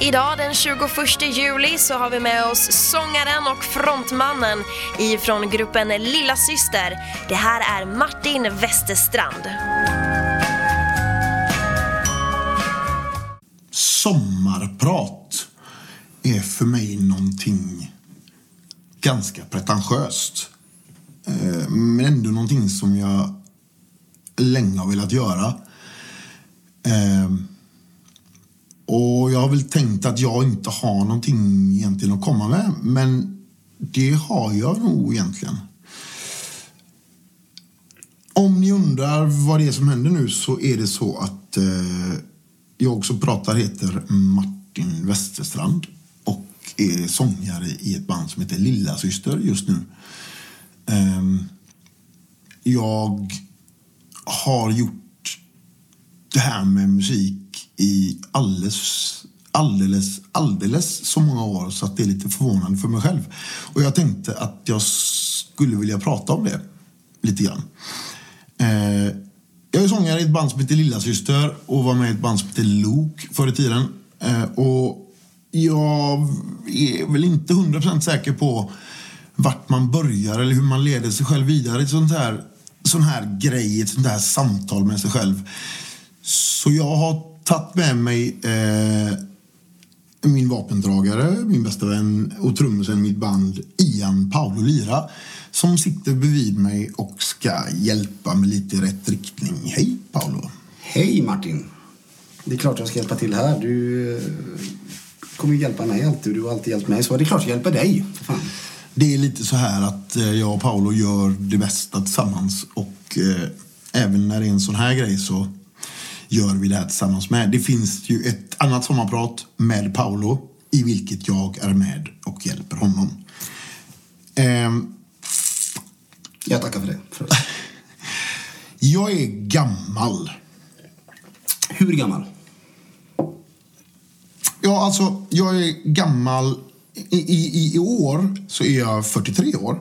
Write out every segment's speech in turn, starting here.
Idag den 21 juli så har vi med oss sångaren och frontmannen ifrån gruppen Lilla Syster. Det här är Martin Westerstrand. Sommarprat är för mig någonting ganska pretentiöst. Eh, men ändå någonting som jag länge har velat göra. Eh, och jag har väl tänkt att jag inte har någonting egentligen att komma med. Men det har jag nog egentligen. Om ni undrar vad det är som händer nu så är det så att eh, jag som pratar heter Martin Westerstrand och är sångare i ett band som heter Lilla Syster just nu. Eh, jag har gjort det här med musik i alldeles, alldeles, alldeles så många år så att det är lite förvånande för mig själv. Och jag tänkte att jag skulle vilja prata om det lite grann. Eh, jag är sångare i ett band som heter Lilla Syster och var med i ett band som heter Lok förr i tiden. Eh, och jag är väl inte 100% säker på vart man börjar eller hur man leder sig själv vidare i ett sånt här, sån här grej, ett sånt här samtal med sig själv. Så jag har tagit med mig eh, min vapendragare, min bästa vän och trummisen i mitt band Ian Paolo Lira som sitter bredvid mig och ska hjälpa mig lite i rätt riktning. Hej Paolo! Hej Martin! Det är klart jag ska hjälpa till här. Du eh, kommer ju hjälpa mig alltid. Du har alltid hjälpt mig. Så det är klart jag hjälper dig. Fan. Det är lite så här att eh, jag och Paolo gör det bästa tillsammans och eh, även när det är en sån här grej så gör vi det här tillsammans med. Det finns ju ett annat sommarprat med Paolo i vilket jag är med och hjälper honom. Ehm, Jag tackar för det. Jag är gammal. Hur gammal? Ja, alltså, jag är gammal. I, i, I år så är jag 43 år.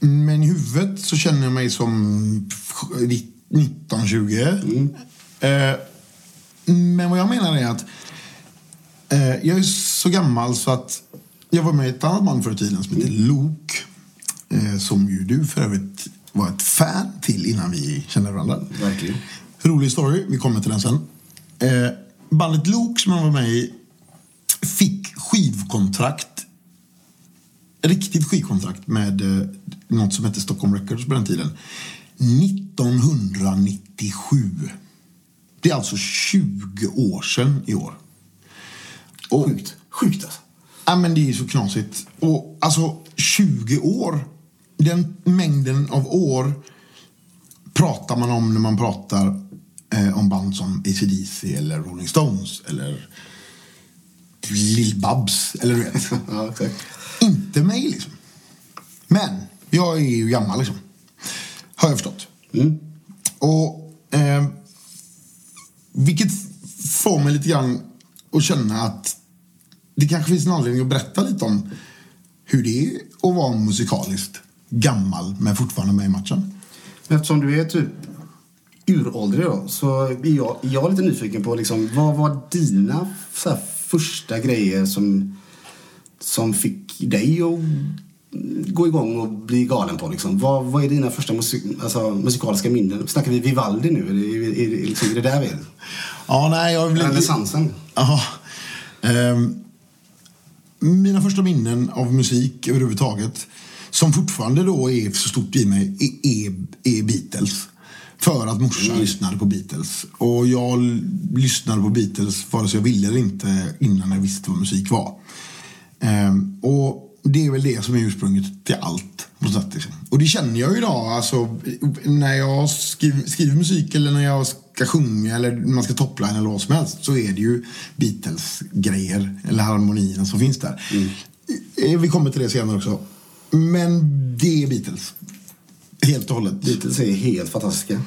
Men i huvudet så känner jag mig som 19-20. Eh, men vad jag menar är att eh, jag är så gammal så att jag var med i ett annat band förr i tiden som heter Lok. Eh, som ju du för övrigt var ett fan till innan vi kände varandra. Verkligen. Rolig story, vi kommer till den sen. Eh, bandet Lok som jag var med i fick skivkontrakt riktigt skivkontrakt med eh, något som hette Stockholm Records på den tiden. 1997. Det är alltså 20 år sedan i år. Och, Sjukt. Sjukt alltså. Ja, men det är ju så knasigt. Och alltså 20 år, den mängden av år pratar man om när man pratar eh, om band som AC/DC eller Rolling Stones eller Lill-Babs eller du vet. Ja. Inte mig liksom. Men jag är ju gammal liksom. Har jag förstått. Och eh, vilket får mig lite grann att känna att det kanske finns en anledning att berätta lite om hur det är att vara musikaliskt gammal men fortfarande med i matchen. Men eftersom du är typ uråldrig då, så är jag, jag är lite nyfiken på liksom, vad var dina så här, första grejer som, som fick dig att gå igång och bli galen på? Liksom? Vad, vad är dina första musik, alltså, musikaliska minnen? Snackar vi Vivaldi nu? Är det, är, är, liksom, är det där vi är? Ja, nej, jag vill Renässansen? Ja. Ehm, mina första minnen av musik överhuvudtaget, som fortfarande då är så stort i mig, är, är, Beatles. För att morsan lyssnade på Beatles. Och jag lyssnade på Beatles vare sig jag ville eller inte innan jag visste vad musik var. Ehm, och det är väl det som är ursprunget till allt. På sätt, liksom. Och det känner jag ju idag. Alltså, när jag skriver, skriver musik eller när jag ska sjunga eller man ska topline eller vad som helst så är det ju Beatles-grejer eller harmonierna som finns där. Eh, Vi kommer till det senare också. Men det är Beatles. Helt och hållet. Beatles är helt fantastiska.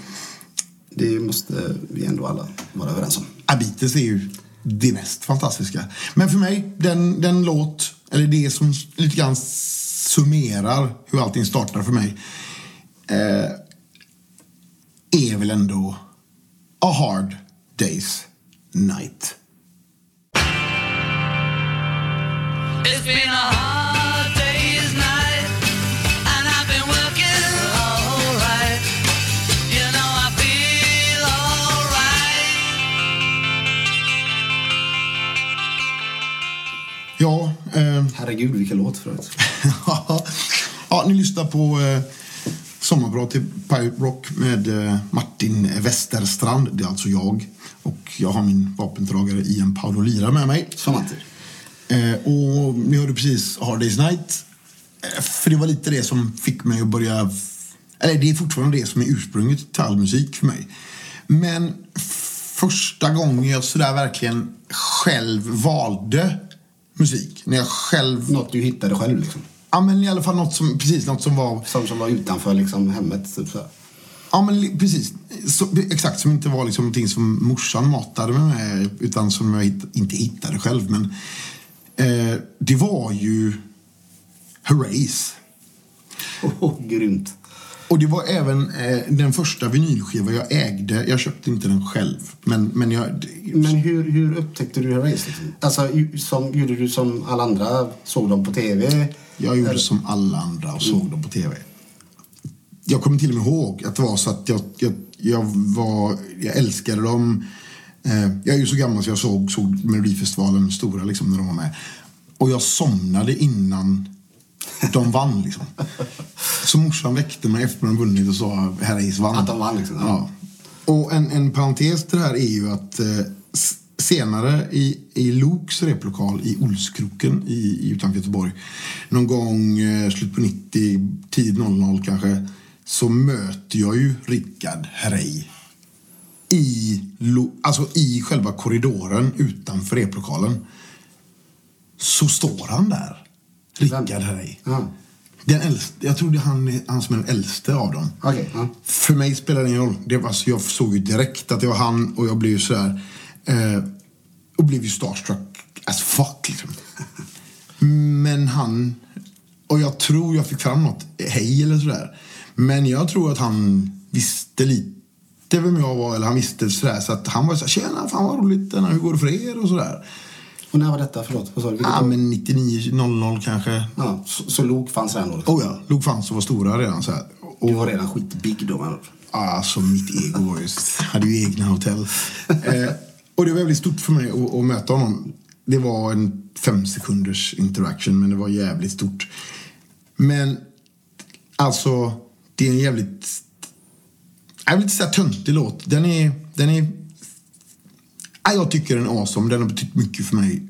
Det måste vi ändå alla vara överens om. Ja, Beatles är ju det mest fantastiska. Men för mig, den, den låt, eller det som lite grann summerar hur allting startar för mig. Eh, är väl ändå A Hard Day's Night. It's been a Ja, eh, Herregud, vilken låt förut. ja, ni lyssnar på eh, Sommarprat till Pirate Rock med eh, Martin Westerstrand. Det är alltså jag. Och jag har min vapendragare Ian Paolo Lira med mig. Som alltid. Eh, och ni hörde precis Hard Day's Night. Eh, för det var lite det som fick mig att börja... Eller det är fortfarande det som är ursprunget till all musik för mig. Men första gången jag sådär verkligen själv valde musik. När jag själv... Något du hittade själv liksom. Ja men i alla fall något som, precis något som var... Som, som var utanför liksom, hemmet. Typ så. Ja men precis. Så, exakt, som inte var liksom någonting som morsan matade mig med. Utan som jag hitt, inte hittade själv. Men eh, det var ju Herreys. Oh, grymt. Och det var även eh, den första vinylskiva jag ägde. Jag köpte inte den själv. Men, men jag... Men hur, hur upptäckte du? Liksom? Alltså, som, gjorde du som alla andra? Såg dem på tv? Jag gjorde Eller- som alla andra och såg dem på tv. Jag kommer till och med ihåg att det var så att jag, jag, jag, var, jag älskade dem. Eh, jag är ju så gammal så jag såg, såg Melodifestivalen stora liksom, när de var med. Och jag somnade innan de vann. Liksom. Så morsan väckte mig efter att de vunnit och sa Herreys vann. Att de vann, liksom. Ja. Och en, en parentes till det här är ju att eh, senare i, i Loks replokal i Olskroken i, i utanför Göteborg någon gång eh, slut på 90, tidigt 00 kanske så möter jag ju Rickard Herrey i, lo, alltså i själva korridoren utanför replokalen. Så står han där, Rickard Herrey. Den äldste, jag tror det är han, han som är den äldste av dem. Okej, ja. För mig spelar det ingen roll. Det var, alltså, jag såg ju direkt att det var han och jag blev ju sådär... Eh, och blev ju starstruck as fuck liksom. Men han... Och jag tror jag fick fram något hej eller sådär. Men jag tror att han visste lite vem jag var. Eller han visste sådär. Så att han var såhär, tjena, fan vad roligt. Hur går det för er? Och sådär. Och när var detta? Förlåt, vad sa du? Vilket Ja, år? men 99, 00 kanske. ja, så, så Lok fanns redan då? Liksom. Oh ja, Log fanns och var stora redan så här. Och, Du var redan skitbig då? Man. Alltså mitt ego var ju, hade ju egna hotell. Eh, och det var väldigt stort för mig att, att möta honom. Det var en fem sekunders interaction men det var jävligt stort. Men alltså, det är en jävligt... Jag vill inte säga töntig låt. Den är... Den är jag tycker den är awesome. Den har betytt mycket för mig.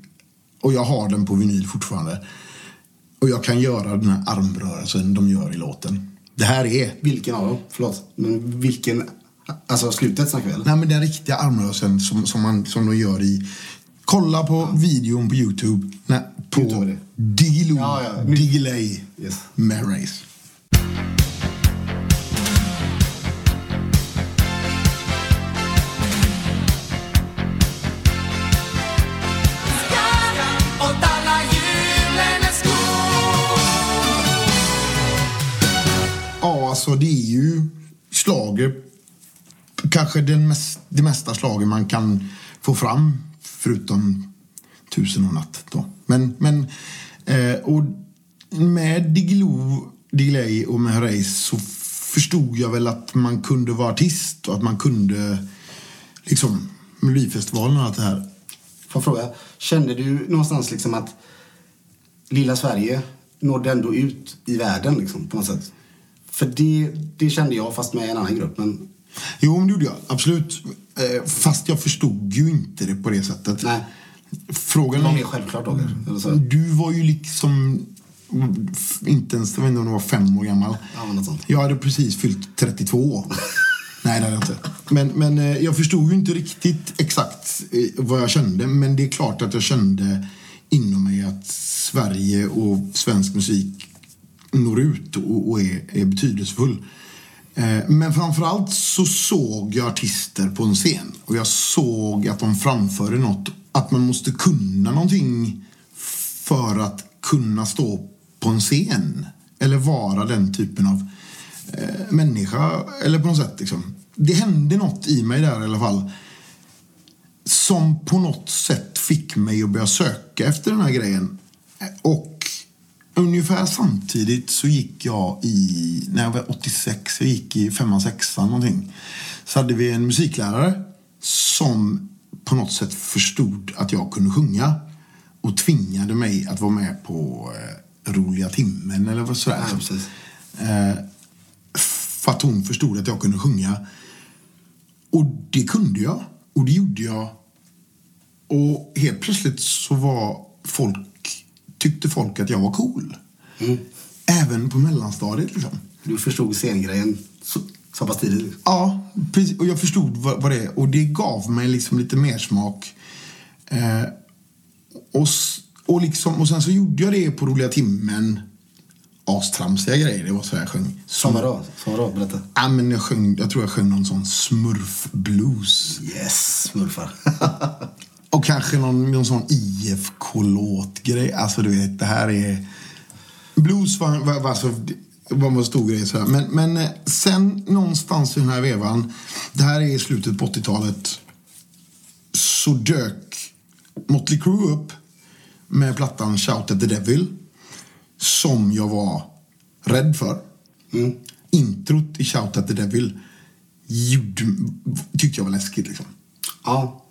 Och jag har den på vinyl fortfarande. Och jag kan göra den här armrörelsen de gör i låten. Det här är Vilken av dem? Förlåt. Men vilken? Alltså slutet snackar vi eller? Nej, men den riktiga armrörelsen som, som, man, som de gör i... Kolla på videon på Youtube. Nej, på. Diggiloo, Ja, ja. Diggiley Yes. med Kanske det, mest, det mesta slagen man kan få fram förutom Tusen och natt då. Men, men eh, och med Diggiloo, Diggiley och med Herreys så förstod jag väl att man kunde vara artist och att man kunde liksom Melodifestivalen och allt det här. Får jag fråga, kände du någonstans liksom att lilla Sverige nådde ändå ut i världen liksom, på något sätt? För det, det kände jag, fast med en annan grupp. Men Jo, men det gjorde jag. Absolut. Eh, fast jag förstod ju inte det på det sättet. nej, Frågan det var mer självklart då kanske. Du var ju liksom inte ens, jag vet inte om du var fem år gammal. Ja. Jag hade precis fyllt 32. Nej, det hade jag inte. Men, men eh, jag förstod ju inte riktigt exakt eh, vad jag kände. Men det är klart att jag kände inom mig att Sverige och svensk musik når ut och, och är, är betydelsefull. Eh, men framförallt så såg jag artister på en scen och jag såg att de framförde något. Att man måste kunna någonting för att kunna stå på en scen. Eller vara den typen av eh, människa. Eller på något sätt liksom. Det hände något i mig där i alla fall. Som på något sätt fick mig att börja söka efter den här grejen. Och ungefär samtidigt så gick jag i, när jag var 86, jag gick i femman, sexan någonting. Så hade vi en musiklärare som på något sätt förstod att jag kunde sjunga. och tvingade mig att vara med på eh, Roliga timmen eller vad sådär. Ja, precis. Eh, för att hon förstod att jag kunde sjunga. Och det kunde jag. Och det gjorde jag. Och helt plötsligt så var folk, tyckte folk att jag var cool. Även på mellanstadiet liksom. Du förstod scengrejen så, så pass tidigt. Ja, precis. Och jag förstod vad, vad det är. Och det gav mig liksom lite mer smak. Eh, och, och, liksom, och sen så gjorde jag det på roliga timmen. Astramsiga grejer. Det var så jag sjöng. Som vadå? Som vadå? Berätta. Ja, men jag, sjöng, jag tror jag sjöng någon sån smurf-blues. Yes, smurfar. Och kanske någon, någon sån IFK-låt-grej. Alltså du vet, det här är... Blues var, var, var, alltså, var en stor grej. Sådär. Men, men eh, sen någonstans i den här vevan, det här är i slutet på 80-talet, så dök Motley Crue upp med plattan Shout at the Devil, som jag var rädd för. Introt i Shout at the Devil gjorde, tyckte jag var läskigt. Liksom ja.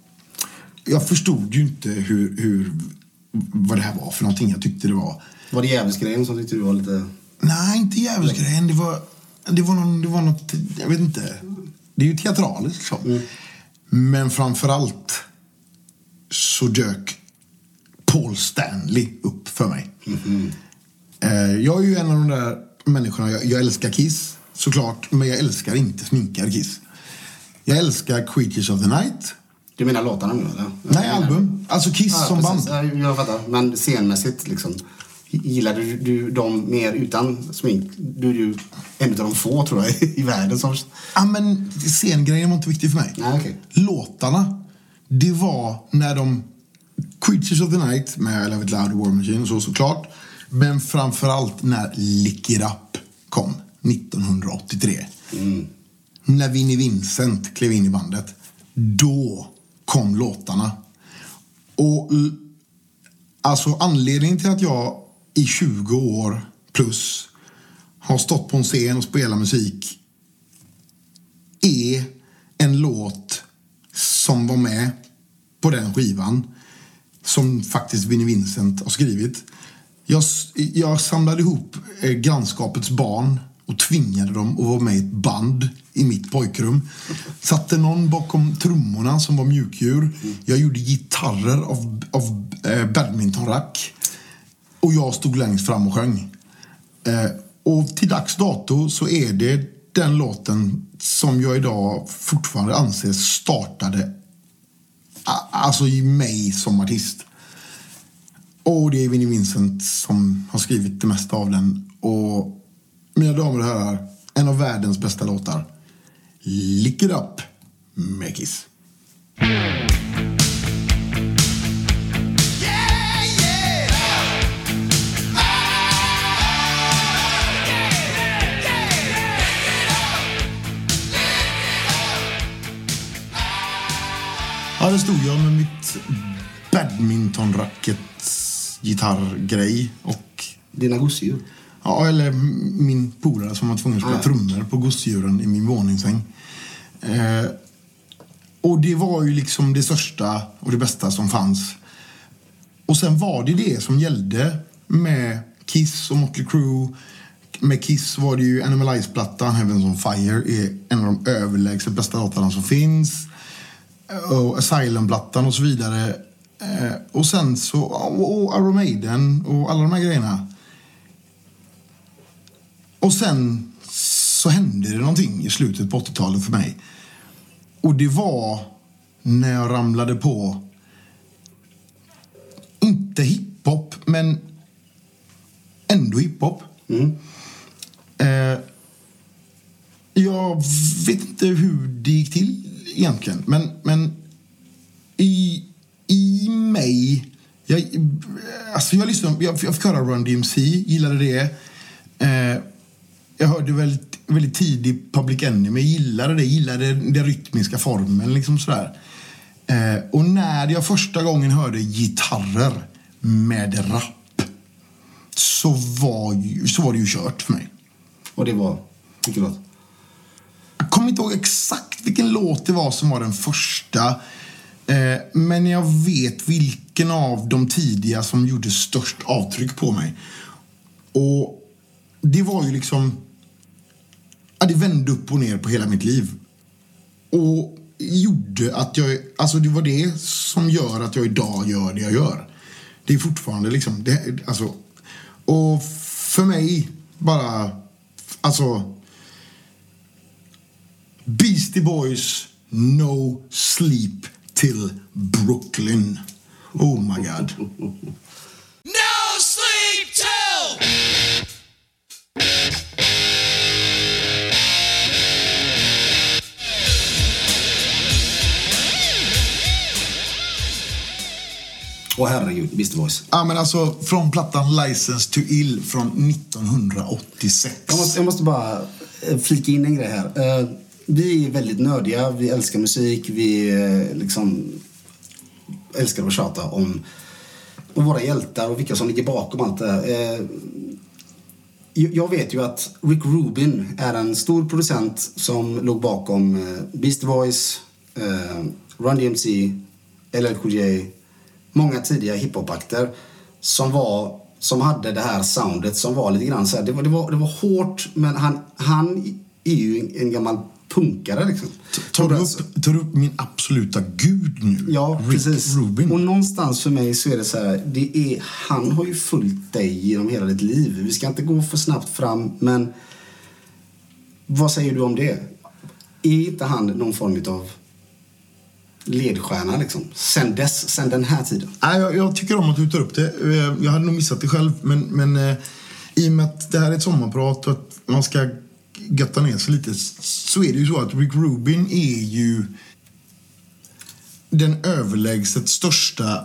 Jag förstod ju inte hur, hur, vad det här var för någonting. Jag tyckte det var... Var det djävulsgrejen som tyckte du var lite... Nej, inte djävulsgrejen. Det var, det var, någon, det var något... Jag vet inte. Det är ju teatraliskt liksom. Men framför allt så dök Paul Stanley upp för mig. Eh, Jag är ju en av de där människorna. Jag, jag älskar Kiss, såklart. Men jag älskar inte sminkad Kiss. Jag älskar Creatures of the Night. Du menar låtarna nu eller? Nej, album. Alltså Kiss Ja, som precis. band. Ja, jag fattar. Men scenmässigt liksom. Gillade du, du dem mer utan smink? Du är ju en av de få tror jag i världen som... Ja, men scengrejen var inte viktig för mig. Nej, okej. Låtarna, det var när de... Creatures of the Night med I Love It Loud och War Machine och så såklart. Men framförallt när Lick It Up kom 1983. När Vinnie Vincent klev in i bandet. Då kom låtarna. Och alltså anledningen till att jag i 20 år plus har stått på en scen och spelat musik är en låt som var med på den skivan som faktiskt Vinnie Vincent har skrivit. Jag, jag samlade ihop eh, grannskapets barn och tvingade dem att vara med i ett band i mitt pojkrum. Satte någon bakom trummorna som var mjukdjur. Jag gjorde gitarrer av, av eh, badmintonrack. Och jag stod längst fram och sjöng. Eh, och till dags dato så är det den låten som jag idag fortfarande anser startade alltså i mig som artist. Och det är Vinnie Vincent som har skrivit det mesta av den. Och mina damer och herrar, en av världens bästa låtar. Lick it up med Ja, där stod jag med mitt badmintonracket gitarrgrej och Dina gosedjur. Ja, eller min polare som var tvungen att spela trummor på gosedjuren i min våningssäng. Eh, och det var ju liksom det största och det bästa som fanns. Och sen var det det som gällde med Kiss och Motley Crue. Med Kiss var det ju Animal Ice-plattan, Heavens on Fire, är en av de överlägset bästa låtarna som finns. Och Asylum-plattan och så vidare. Eh, och sen så, och och Iron Maiden och alla de här grejerna. Och sen så hände det någonting i slutet på 80-talet för mig. Och det var när jag ramlade på, inte hiphop, men ändå hiphop. Eh, jag vet inte hur det gick till egentligen, men, men i, i mig... Jag, alltså jag, lyssnade, jag, jag fick höra Run DMC, gillade det. Eh, jag hörde väldigt, väldigt tidigt Public Enemy, gillade det, gillade den rytmiska formen. Liksom sådär. Eh, och när jag första gången hörde gitarrer med rap så var, ju, så var det ju kört för mig. Och det var... Vilken låt? Jag kommer inte ihåg exakt vilken låt det var som var den första. Eh, men jag vet vilken av de tidiga som gjorde störst avtryck på mig. Och det var ju liksom... Ja, det vände upp och ner på hela mitt liv. Och gjorde att jag... Alltså det var det som gör att jag idag gör det jag gör. Det är fortfarande liksom... Det, alltså, och för mig, bara... Alltså... Beastie Boys, No Sleep Till Brooklyn. Oh my god. No sleep till. Åh herregud, Beastie Boys. Ja, men alltså från plattan License to Ill från 1986. Jag måste, jag måste bara eh, flika in en grej här. Eh, Vi är väldigt nördiga, vi älskar musik, vi eh, liksom älskar att tjata om, om våra hjältar och vilka som ligger bakom allt det här. Eh, jag vet ju att Rick Rubin är en stor producent som låg bakom Beastie Boys, Run DMC, LL Cool J, många tidiga hiphop-akter som var som hade det här soundet som var lite grann så här, det var, det var, det var hårt men han, han är ju en, en gammal punkare liksom. Tar du, upp, tar du upp min absoluta gud nu? Ja, Rick precis. Rubin. Och någonstans för mig så är det så här, det är, han har ju följt dig genom hela ditt liv. Vi ska inte gå för snabbt fram, men vad säger du om det? Är inte han någon form av ledstjärna liksom? Sen dess, sen den här tiden? Nej, jag, jag tycker om att du tar upp det. Eh, jag hade nog missat det själv, men, men eh, i och med att det här är ett sommarprat och att man ska götta ner sig lite så är det ju så att Rick Rubin är ju den överlägset största,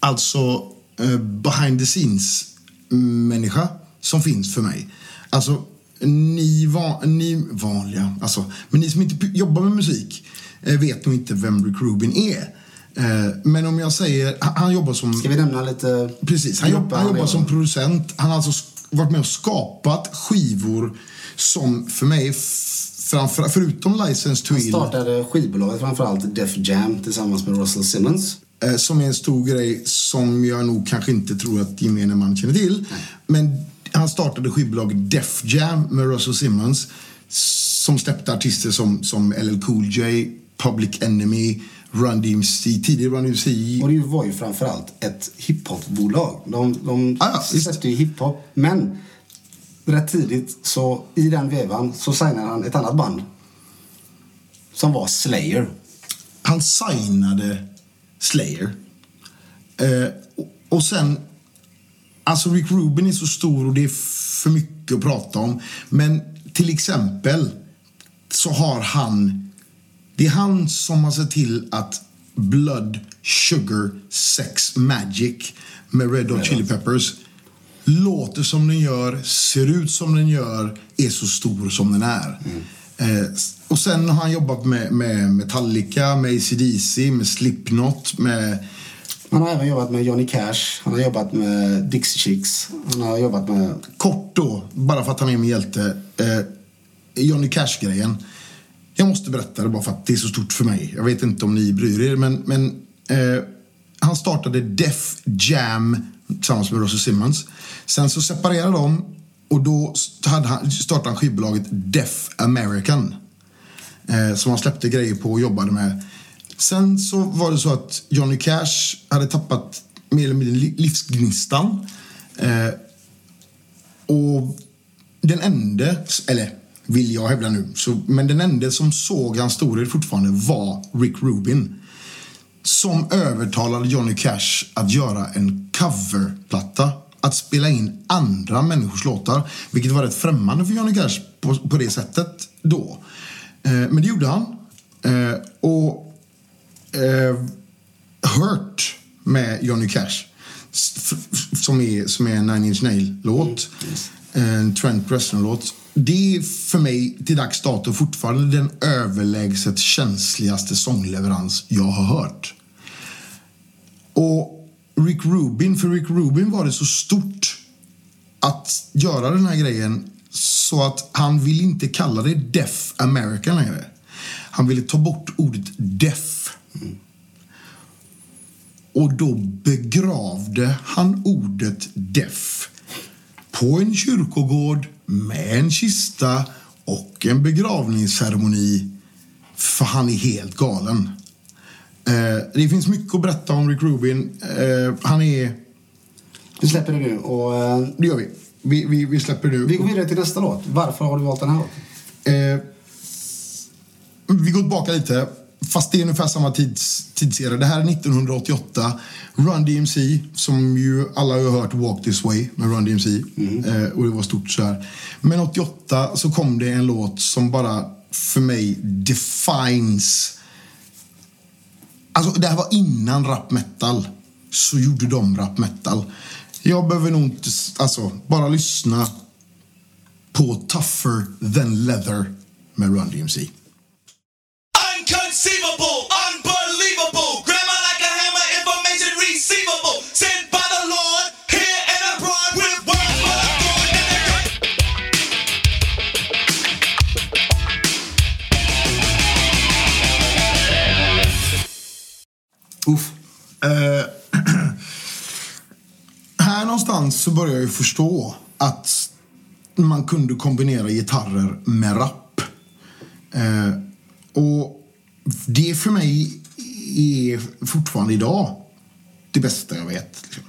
alltså eh, behind the scenes-människa som finns för mig. Alltså, ni, va, ni vanliga, alltså, men ni som inte jobbar med musik eh, vet nog inte vem Rick Rubin är. Eh, men om jag säger, han, han jobbar som... Ska vi nämna lite Precis, han, jobb, grupper han jobbar som producent. Han har alltså varit med och skapat skivor som för mig, framför, förutom License to Han Ill, startade skivbolaget framförallt Def Jam tillsammans med Russell Simmons. eh, som är en stor grej som jag nog kanske inte tror att gemene man känner till. Men han startade skivbolaget Def Jam med Russell Simmons som släppte artister som, som LL Cool J, Public Enemy, Run DMC, tidigare Run DMC. Och det var ju framförallt ett hiphopbolag. De, de Ah, ja, släppte ju hiphop. Men rätt tidigt, så i den vevan, så signade han ett annat band. Som var Slayer. han signade Slayer. Eh, och sen... Alltså Rick Rubin är så stor och det är för mycket att prata om. Men till exempel så har han... Det är han som har sett till att Blood, Sugar, Sex, Magic med Red Hot Chili Peppers låter som den gör, ser ut som den gör, är så stor som den är. Eh, och sen har han jobbat med, med Metallica, med ACDC, med Slipknot, med... Han har även jobbat med Johnny Cash. Han har jobbat med Dixie Chicks. Han har jobbat med... Kort då, bara för att han är min hjälte, eh, Johnny Cash-grejen. Jag måste berätta det bara för att det är så stort för mig. Jag vet inte om ni bryr er, men, men eh, han startade Def Jam tillsammans med Russell Simmons. Sen så separerade de och då hade han, startade han skivbolaget Def American. Eh, som han släppte grejer på och jobbade med. Sen så var det så att Johnny Cash hade tappat mer eller mindre livsgnistan. Eh, och den enda, eller vill jag hävda nu, så, men den enda som såg hans storhet fortfarande var Rick Rubin. Som övertalade Johnny Cash att göra en coverplatta. Att spela in andra människors låtar. Vilket var rätt främmande för Johnny Cash på, på det sättet då. Eh, men det gjorde han. Eh, och eh, Hurt med Johnny Cash. Som är, som är en Nine Inch Nail-låt. En Trent Reznor-låt. Det är för mig till dags dato fortfarande den överlägset känsligaste sångleverans jag har hört. Och Rick Rubin, för Rick Rubin var det så stort att göra den här grejen så att han vill inte kalla det Deaf American längre. Han ville ta bort ordet deaf. Och då begravde han ordet deaf på en kyrkogård med en kista och en begravningsceremoni. För han är helt galen. Eh, det finns mycket att berätta om Rick Rubin. Eh, han är... Vi släpper det nu och eh, Det gör vi. Vi, vi, vi släpper det nu. vi går vidare till nästa låt. Varför har du valt den här låten? Vi går tillbaka lite, fast det är ungefär samma tids, tidsserie. Det här är 1988. Run DMC, som ju alla har hört Walk This Way med Run DMC. Eh, och det var stort så här. Men 88 så kom det en låt som bara för mig defines Alltså det här var innan rap metal. Så gjorde de rap metal. Jag behöver nog inte, alltså bara lyssna på Tougher than leather med Run DMC. Någonstans så började jag ju förstå att man kunde kombinera gitarrer med rap. Eh, och det för mig är fortfarande idag det bästa jag vet. Liksom.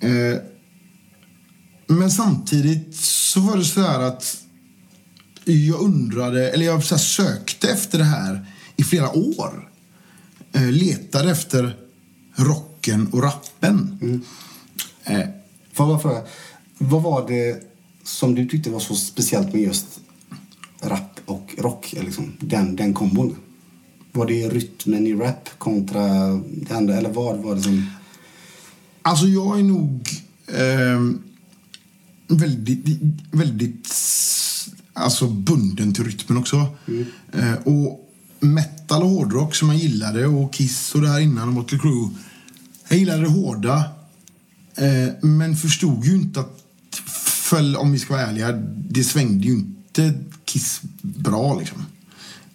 Eh, men samtidigt så var det så här att jag undrade, eller jag så sökte efter det här i flera år. Eh, letade efter rocken och rappen. Mm. Eh, Får jag fråga, vad var det som du tyckte var så speciellt med just rap och rock? Liksom, den, den kombon? Var det rytmen i rap kontra det andra? Eller vad var det som... Alltså jag är nog ehm, väldigt, väldigt alltså bunden till rytmen också. Eh, och metal och hårdrock som jag gillade och Kiss och det här innan och Motley Crue. Jag gillade det hårda. Eh, men förstod ju inte att, för, om vi ska vara ärliga, det svängde ju inte Kiss bra liksom.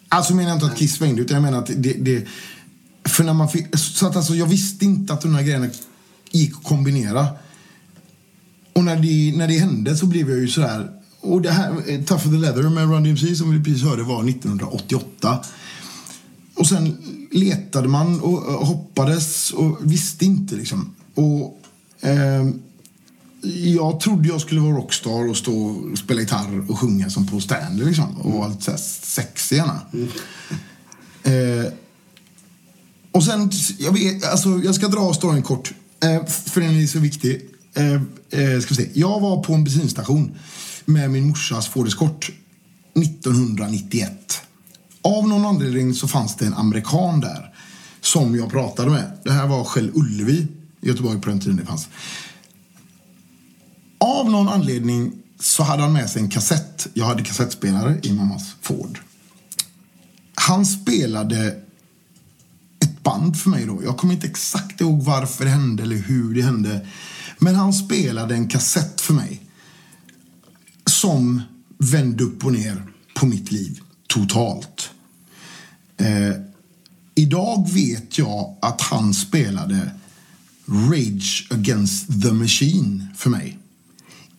Alltså menar jag inte att Kiss svängde utan jag menar att det, det för när man fick, så att alltså jag visste inte att de här grejerna gick att kombinera. Och när det, när det hände så blev jag ju sådär och det här, eh, Tough of the Leather med Run DMC som vi precis hörde var 1988. Och sen letade man och eh, hoppades och visste inte liksom. Och jag trodde jag skulle vara rockstar och stå och spela gitarr och sjunga som på Stanley liksom. Och vara lite så här sexig gärna. Eh, och sen, jag, vet, alltså, jag ska dra storyn kort, eh, för den är så viktig. Eh, eh, ska vi se. Jag var på en bensinstation med min morsas Ford Escort 1991. Av någon anledning så fanns det en amerikan där som jag pratade med. Det här var Kjell Ullevi i Göteborg på den tiden det fanns. Av någon anledning så hade han med sig en kassett. Jag hade kassettspelare i mammas Ford. Han spelade ett band för mig då. Jag kommer inte exakt ihåg varför det hände eller hur det hände. Men han spelade en kassett för mig. Som vände upp och ner på mitt liv totalt. Eh, idag vet jag att han spelade Rage Against the Machine för mig.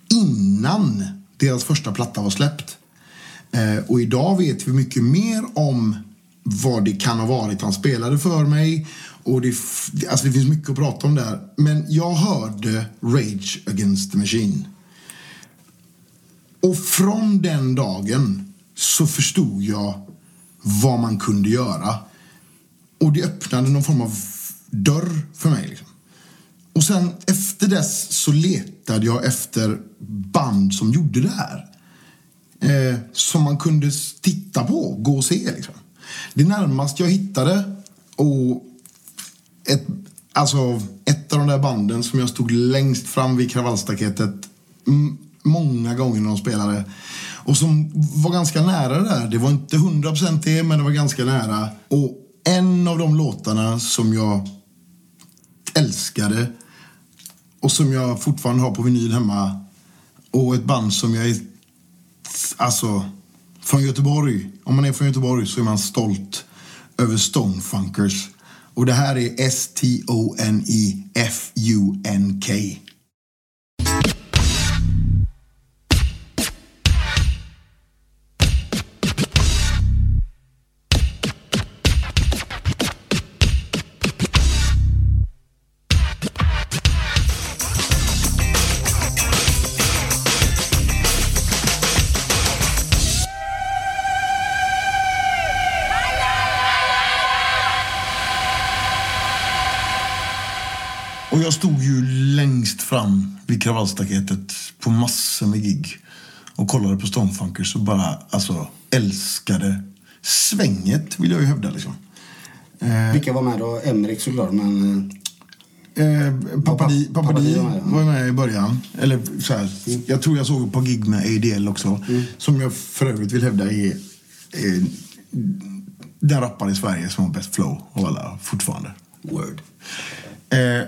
Innan deras första platta var släppt. Eh, och idag vet vi mycket mer om vad det kan ha varit han spelade för mig. Och det, alltså det finns mycket att prata om där. Men jag hörde Rage Against the Machine. Och från den dagen så förstod jag vad man kunde göra. Och det öppnade någon form av dörr för mig. Liksom. Och sen efter dess så letade jag efter band som gjorde det här. Eh, som man kunde titta på, gå och se liksom. Det närmaste jag hittade och ett, alltså ett av de där banden som jag stod längst fram vid kravallstaketet m- många gånger när de spelade och som var ganska nära det där. Det var inte 100% det, men det var ganska nära. Och en av de låtarna som jag älskade och som jag fortfarande har på vinyl hemma och ett band som jag är alltså från Göteborg. Om man är från Göteborg så är man stolt över Stonefunkers Och det här är S-T-O-N-E-F-U-N-K. Kravallstaketet på massor med gig och kollade på Stonefunkers och bara alltså älskade svänget, vill jag ju hävda. Liksom. Vilka var med då? Emrik såklart, men... Eh, Papadi, Papadi var med, var med i början. Eller så här, Jag tror jag såg ett par gig med ADL också. Som jag för övrigt vill hävda är eh, den rapparen i Sverige som har bäst flow av alla fortfarande. Word. Eh,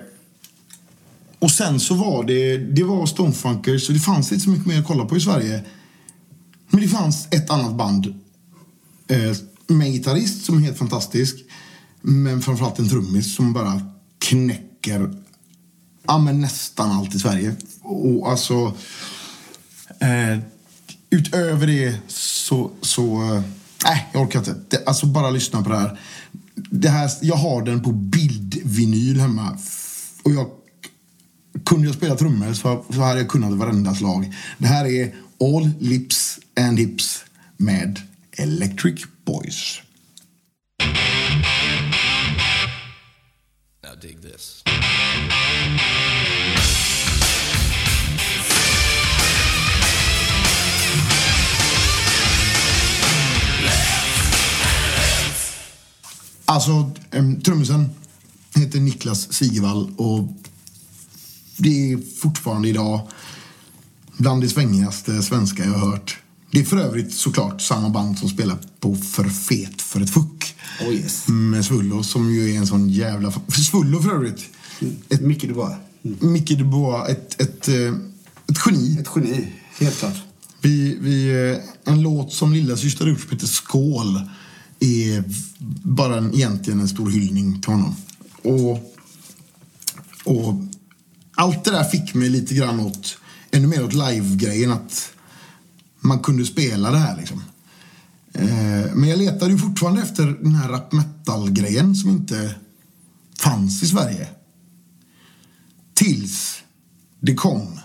och sen så var det, det var Stonefunkers, så det fanns inte så mycket mer att kolla på i Sverige. Men det fanns ett annat band eh, med en gitarrist som är helt fantastisk. Men framförallt en trummis som bara knäcker ja, men nästan allt i Sverige. Och alltså... Eh, utöver det så... så eh, Nej, jag orkar inte. Det, alltså bara lyssna på det här. det här. Jag har den på bildvinyl hemma. Och jag kunde jag spela trummor så, så hade jag kunnat varenda slag. Det här är All Lips and Hips med Electric Boys. Now dig this. Alltså, um, trummisen heter Niklas Sigevall och det är fortfarande idag bland det svängigaste svenska jag har hört. Det är för övrigt såklart samma band som spelar på För fet för ett fuck. Oh yes. Med Svullo som ju är en sån jävla... Svullo för övrigt. Ett Micke Dubois. Micke Dubois, ett, ett, eh, ett geni. Ett geni, helt klart. Vi, vi, eh, en låt som lilla syster gjort som heter Skål är bara en, egentligen en stor hyllning till honom. Och, och allt det där fick mig lite grann åt, ännu mer åt live-grejen att man kunde spela det här liksom. Eh, men jag letade ju fortfarande efter den här rap metal-grejen som inte fanns i Sverige. Tills det kom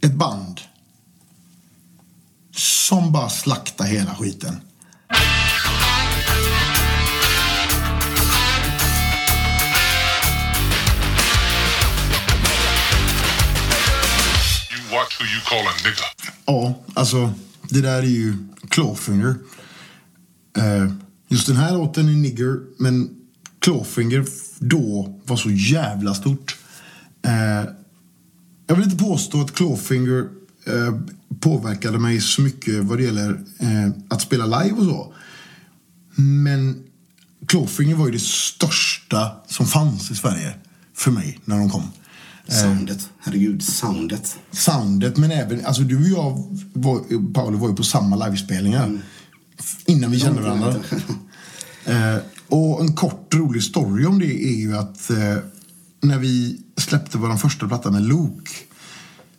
ett band som bara slaktade hela skiten. You who you call a nigga. Ja, alltså det där är ju Clawfinger. Eh, just den här låten är Nigger, men Clawfinger då var så jävla stort. Eh, jag vill inte påstå att Clawfinger eh, påverkade mig så mycket vad det gäller eh, att spela live och så. Men Clawfinger var ju det största som fanns i Sverige för mig när de kom. Soundet. Herregud, soundet. soundet, men även... Alltså du och jag, var, Paolo, var ju på samma livespelningar innan vi kände varandra. eh, och en kort rolig story om det är ju att eh, när vi släppte vår första platta med Luke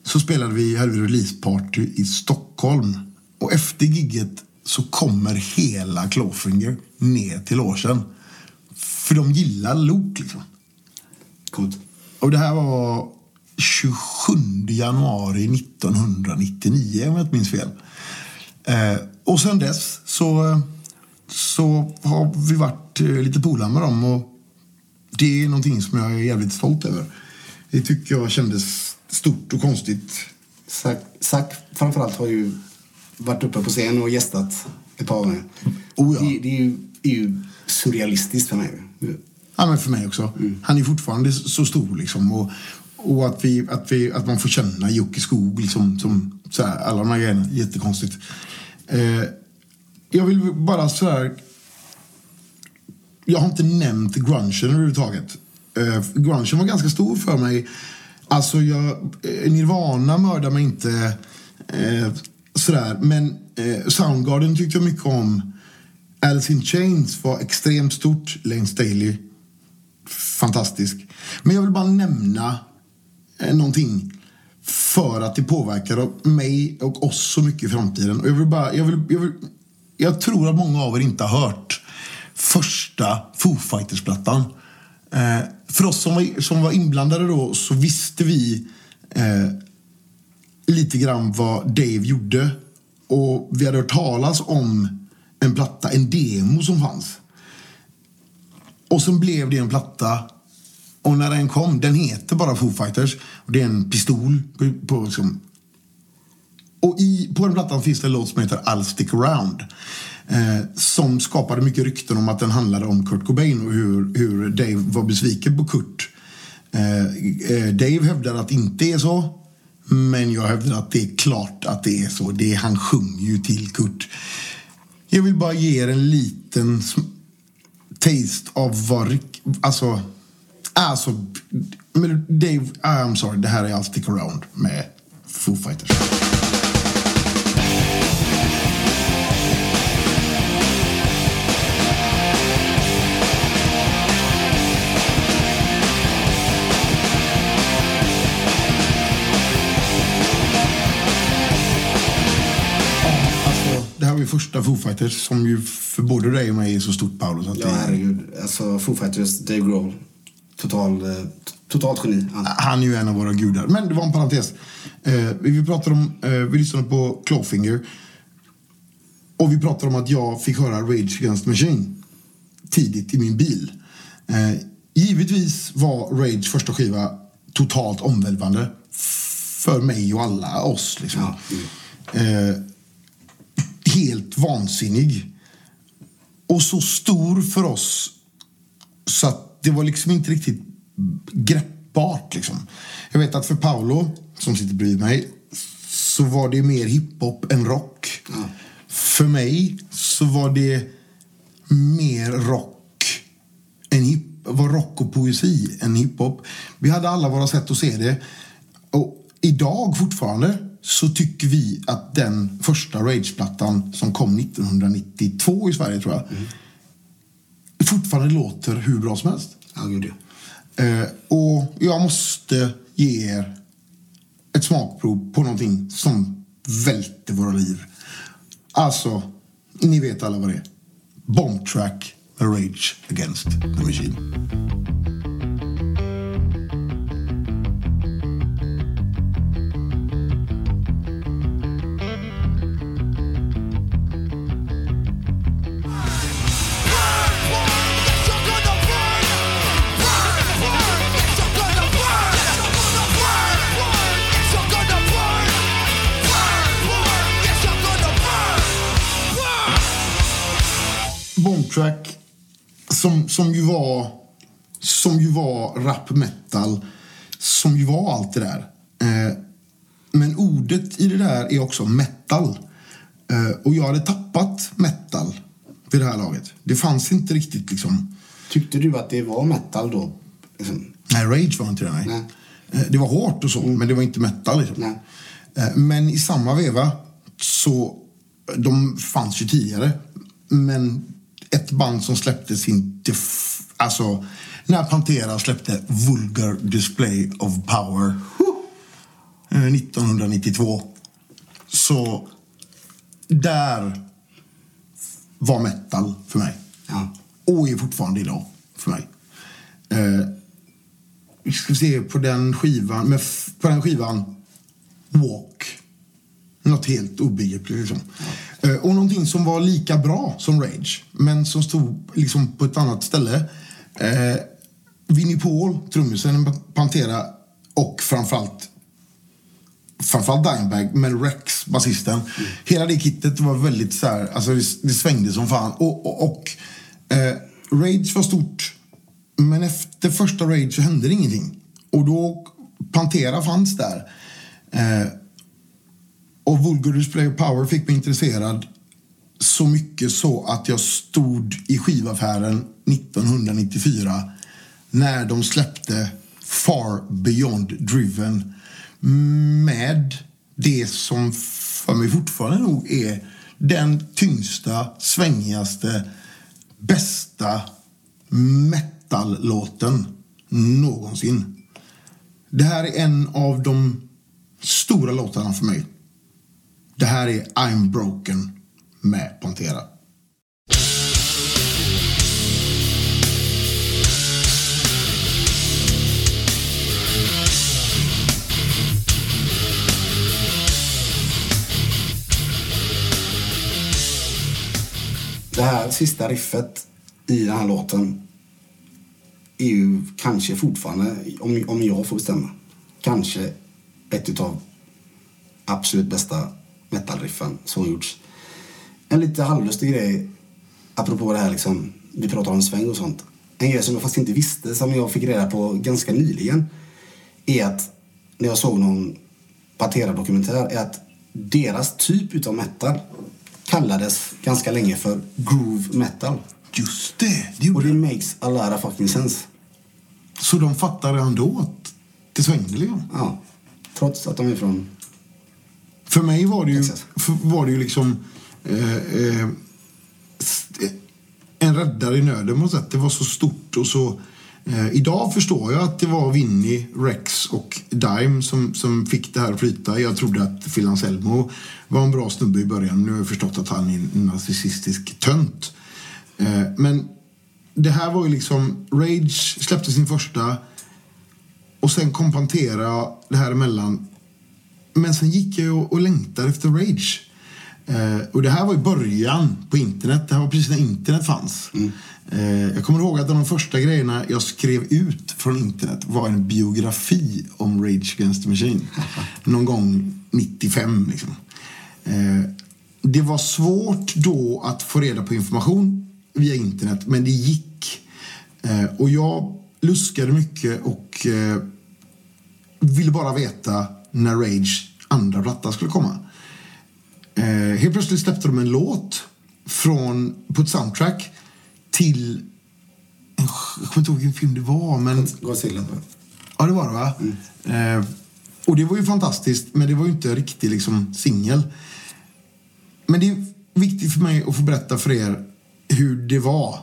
så spelade vi, hade vi releaseparty i Stockholm. Och efter gigget så kommer hela Clawfinger ner till logen. För de gillar Luke liksom. Coolt. Och det här var 27 januari 1999 om jag inte minns fel. Eh, och sen dess så, så har vi varit eh, lite polare med dem och det är någonting som jag är jävligt stolt över. Det tycker jag kändes stort och konstigt. Zack, Zack framförallt har ju varit uppe på scen och gästat ett par gånger. Oh ja. det, det är, ju, är ju surrealistiskt för mig. Ja, men för mig också. Han är fortfarande så stor liksom. Och, och att, vi, att, vi, att man får känna Jocke Skog liksom. Som, så här, alla de här grejerna. Jättekonstigt. Eh, jag vill bara så här... Jag har inte nämnt grungen överhuvudtaget. Eh, grungen var ganska stor för mig. Alltså, jag, eh, Nirvana mördar mig inte. Eh, sådär. Men eh, Soundgarden tyckte jag mycket om. Alice in Chains var extremt stort. Lane Staley fantastisk. Men jag vill bara nämna eh, någonting för att det påverkar mig och oss så mycket i framtiden. Och jag, vill bara, jag, vill, jag, vill, jag tror att många av er inte har hört första Foo Fighters-plattan. Eh, för oss som var, som var inblandade då så visste vi eh, lite grann vad Dave gjorde. Och vi hade hört talas om en platta, en demo som fanns. Och sen blev det en platta. Och när den kom, den heter bara Foo Fighters. Och det är en pistol på, på liksom. Och i, på den plattan finns det en låt som heter I'll stick around. Eh, som skapade mycket rykten om att den handlade om Kurt Cobain och hur, hur Dave var besviken på Kurt. Eh, eh Dave hävdar att det inte är så. Men jag hävdar att det är klart att det är så. Det, han sjunger ju till Kurt. Jag vill bara ge er en liten taste av vad Rick... Alltså... Alltså... Men Dave, I'm sorry, det här är I'll stick around med Foo Fighters. Första Foo Fighters som ju för både dig och mig är så stort, Paolo. Så att Ja, det, herregud. Alltså, Foo Fighters, Dave Grohl. Total, eh, totalt geni. Han. han är ju en av våra gudar. Men det var en parentes. Eh, vi pratade om, eh, vi lyssnade på Clawfinger. Och vi pratade om att jag fick höra Rage Against the Machine tidigt i min bil. Eh, givetvis var Rage första skiva totalt omvälvande för mig och alla oss. Liksom. Ja, Eh, helt vansinnig. Och så stor för oss så att det var liksom inte riktigt greppbart. Liksom. Jag vet att för Paolo, som sitter bredvid mig, så var det mer hiphop än rock. För mig så var det mer rock än hip, var rock och poesi än hiphop. Vi hade alla våra sätt att se det. Och idag fortfarande så tycker vi att den första Rage-plattan som kom 1992 i Sverige tror jag fortfarande låter hur bra som helst. Ja, gud ja. Eh, och jag måste ge er ett smakprov på någonting som välter våra liv. Alltså, ni vet alla vad det är. Bomb Track med Rage Against the Machine. Track som, som ju var som ju var rap metal som ju var allt det där. Eh, men ordet i det där är också metal. Eh, och jag hade tappat metal vid det här laget. Det fanns inte riktigt liksom... Tyckte du att det var metal då? Liksom? Nej, Rage var inte det. Nej. Nej. Eh, Det var hårt och så, men det var inte metal. Liksom. Eh, Men i samma veva så... De fanns ju tidigare. Men ett band som släppte sin... Def, alltså, när Pantera släppte Vulgar Display of Power eh, 1992. Så där var metal för mig. Ja. Och är fortfarande idag för mig. Eh, vi ska se på den skivan, med, på den skivan Walk. Något helt obegripligt liksom. Eh, och någonting som var lika bra som Rage, men som stod liksom på ett annat ställe. Eh, Vinnie Paul, trummisen Pantera och framförallt framförallt Dimebag, men Rex, basisten. Hela det kittet var väldigt så här, alltså det, det svängde som fan. Och, och, och eh, Rage var stort, men efter första Rage så hände det ingenting. Och då, Pantera fanns där. Eh, och Vulgar Display of Power fick mig intresserad så mycket så att jag stod i skivaffären 1994 när de släppte Far Beyond Driven med det som för mig fortfarande nog är den tyngsta, svängigaste, bästa metal-låten någonsin. Det här är en av de stora låtarna för mig. Det här är I'm broken med Pantera. Det här sista riffet i den här låten är ju kanske fortfarande, om, om jag får bestämma, kanske ett utav absolut bästa metalriffen som har gjorts. En lite halvlustig grej, apropå det här liksom, vi pratar om sväng och sånt. En grej som jag faktiskt inte visste, som jag fick reda på ganska nyligen, är att när jag såg någon Patera-dokumentär, är att deras typ utav metal kallades ganska länge för groove metal. Just det, det Och det det. makes a lot of fucking sense. Så de fattade redan då att det svängde liksom. Ja. Trots att de är från... För mig var det ju, var det ju liksom eh, eh, en räddare i nöden på sätt. Det var så stort och så... Eh, idag förstår jag att det var Vinny, Rex och Dime som, som fick det här att flyta. Jag trodde att Phil Anselmo var en bra snubbe i början. Nu har jag förstått att han är en narcissistisk tönt. Eh, men det här var ju liksom... Rage släppte sin första och sen kom Pantera det här emellan. Men sen gick jag och, och längtade efter Rage. Eh, och det här var i början på internet. Det här var precis när internet fanns. Eh, jag kommer ihåg att en av de första grejerna jag skrev ut från internet var en biografi om Rage Against the Machine. Någon gång 95 liksom. Eh, det var svårt då att få reda på information via internet, men det gick. Eh, och jag luskade mycket och eh, ville bara veta när Rage andra platta skulle komma. Eh, helt plötsligt släppte de en låt från, på ett soundtrack till... Jag kommer inte ihåg vilken film det var, men... Godzilla. Ja, det var det va? Eh, och det var ju fantastiskt, men det var ju inte en riktig liksom, singel. Men det är viktigt för mig att få berätta för er hur det var.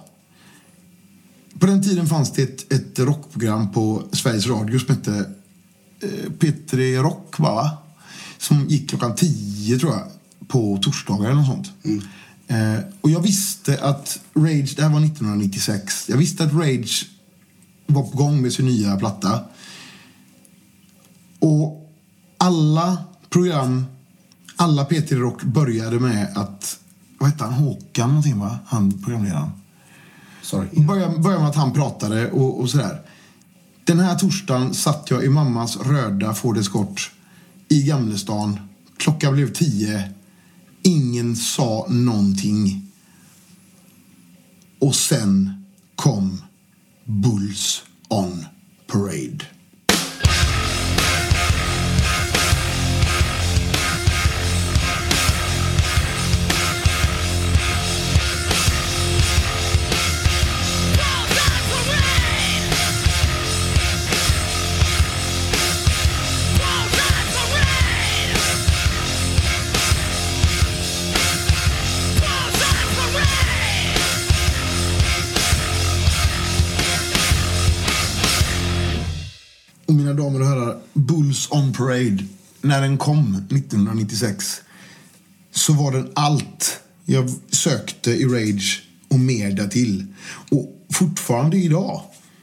På den tiden fanns det ett, ett rockprogram på Sveriges Radio som hette P3 Rock, va? Som gick klockan 10, tror jag, på torsdagar eller något sånt. Eh, och jag visste att Rage, det här var 1996, jag visste att Rage var på gång med sin nya platta. Och alla program, alla P3 Rock började med att, vad hette han, Håkan någonting va? Han programledaren. Sorry. Började, började med att han pratade och, och sådär. Den här torsdagen satt jag i mammas röda Ford Escort i Gamlestan. Klockan blev tio. Ingen sa någonting. Och sen kom Bulls on Parade. Och mina damer och herrar, Bulls on Parade, när den kom 1996 så var den allt jag sökte i Rage och mer därtill. Och fortfarande idag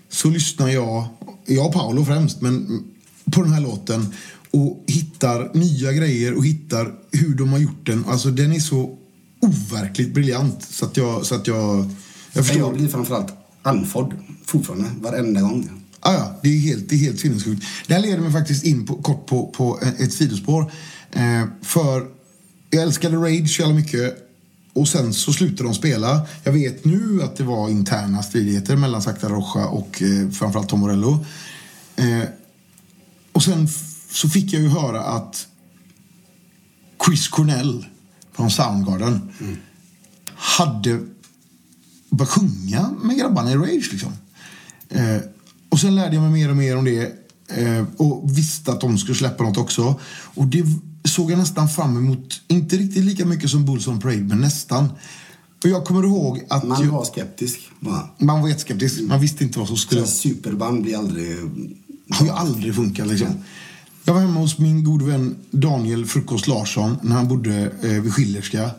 så lyssnar jag, jag och Paolo främst, men på den här låten och hittar nya grejer och hittar hur de har gjort den. Alltså den är så overkligt briljant så att jag, så att jag, jag Jag blir framförallt andfådd fortfarande, varenda gång. Ah, ja, det är helt, det är helt sinnessjukt. Det här leder mig faktiskt in på, kort på, på eh, ett sidospår. Eh, för jag älskade Rage så jävla mycket. Och sen så slutade de spela. Jag vet nu att det var interna stridigheter mellan Sakta Rocha och eh, framförallt Tom Morello. Eh, och sen f- så fick jag ju höra att Chris Cornell från Soundgarden hade börjat sjunga med grabbarna i Rage. Liksom. Eh, och sen lärde jag mig mer och mer om det eh, och visste att de skulle släppa något också. Och det såg jag nästan fram emot, inte riktigt lika mycket som Bulls on Parade, men nästan. Och jag kommer ihåg att Man var skeptisk. Va? man var jätteskeptisk. Man visste inte vad som Så skulle... här superband blir aldrig... har ju aldrig funkat. Liksom. Jag var hemma hos min gode vän Daniel Frukost Larsson när han bodde eh, vid Schillerska.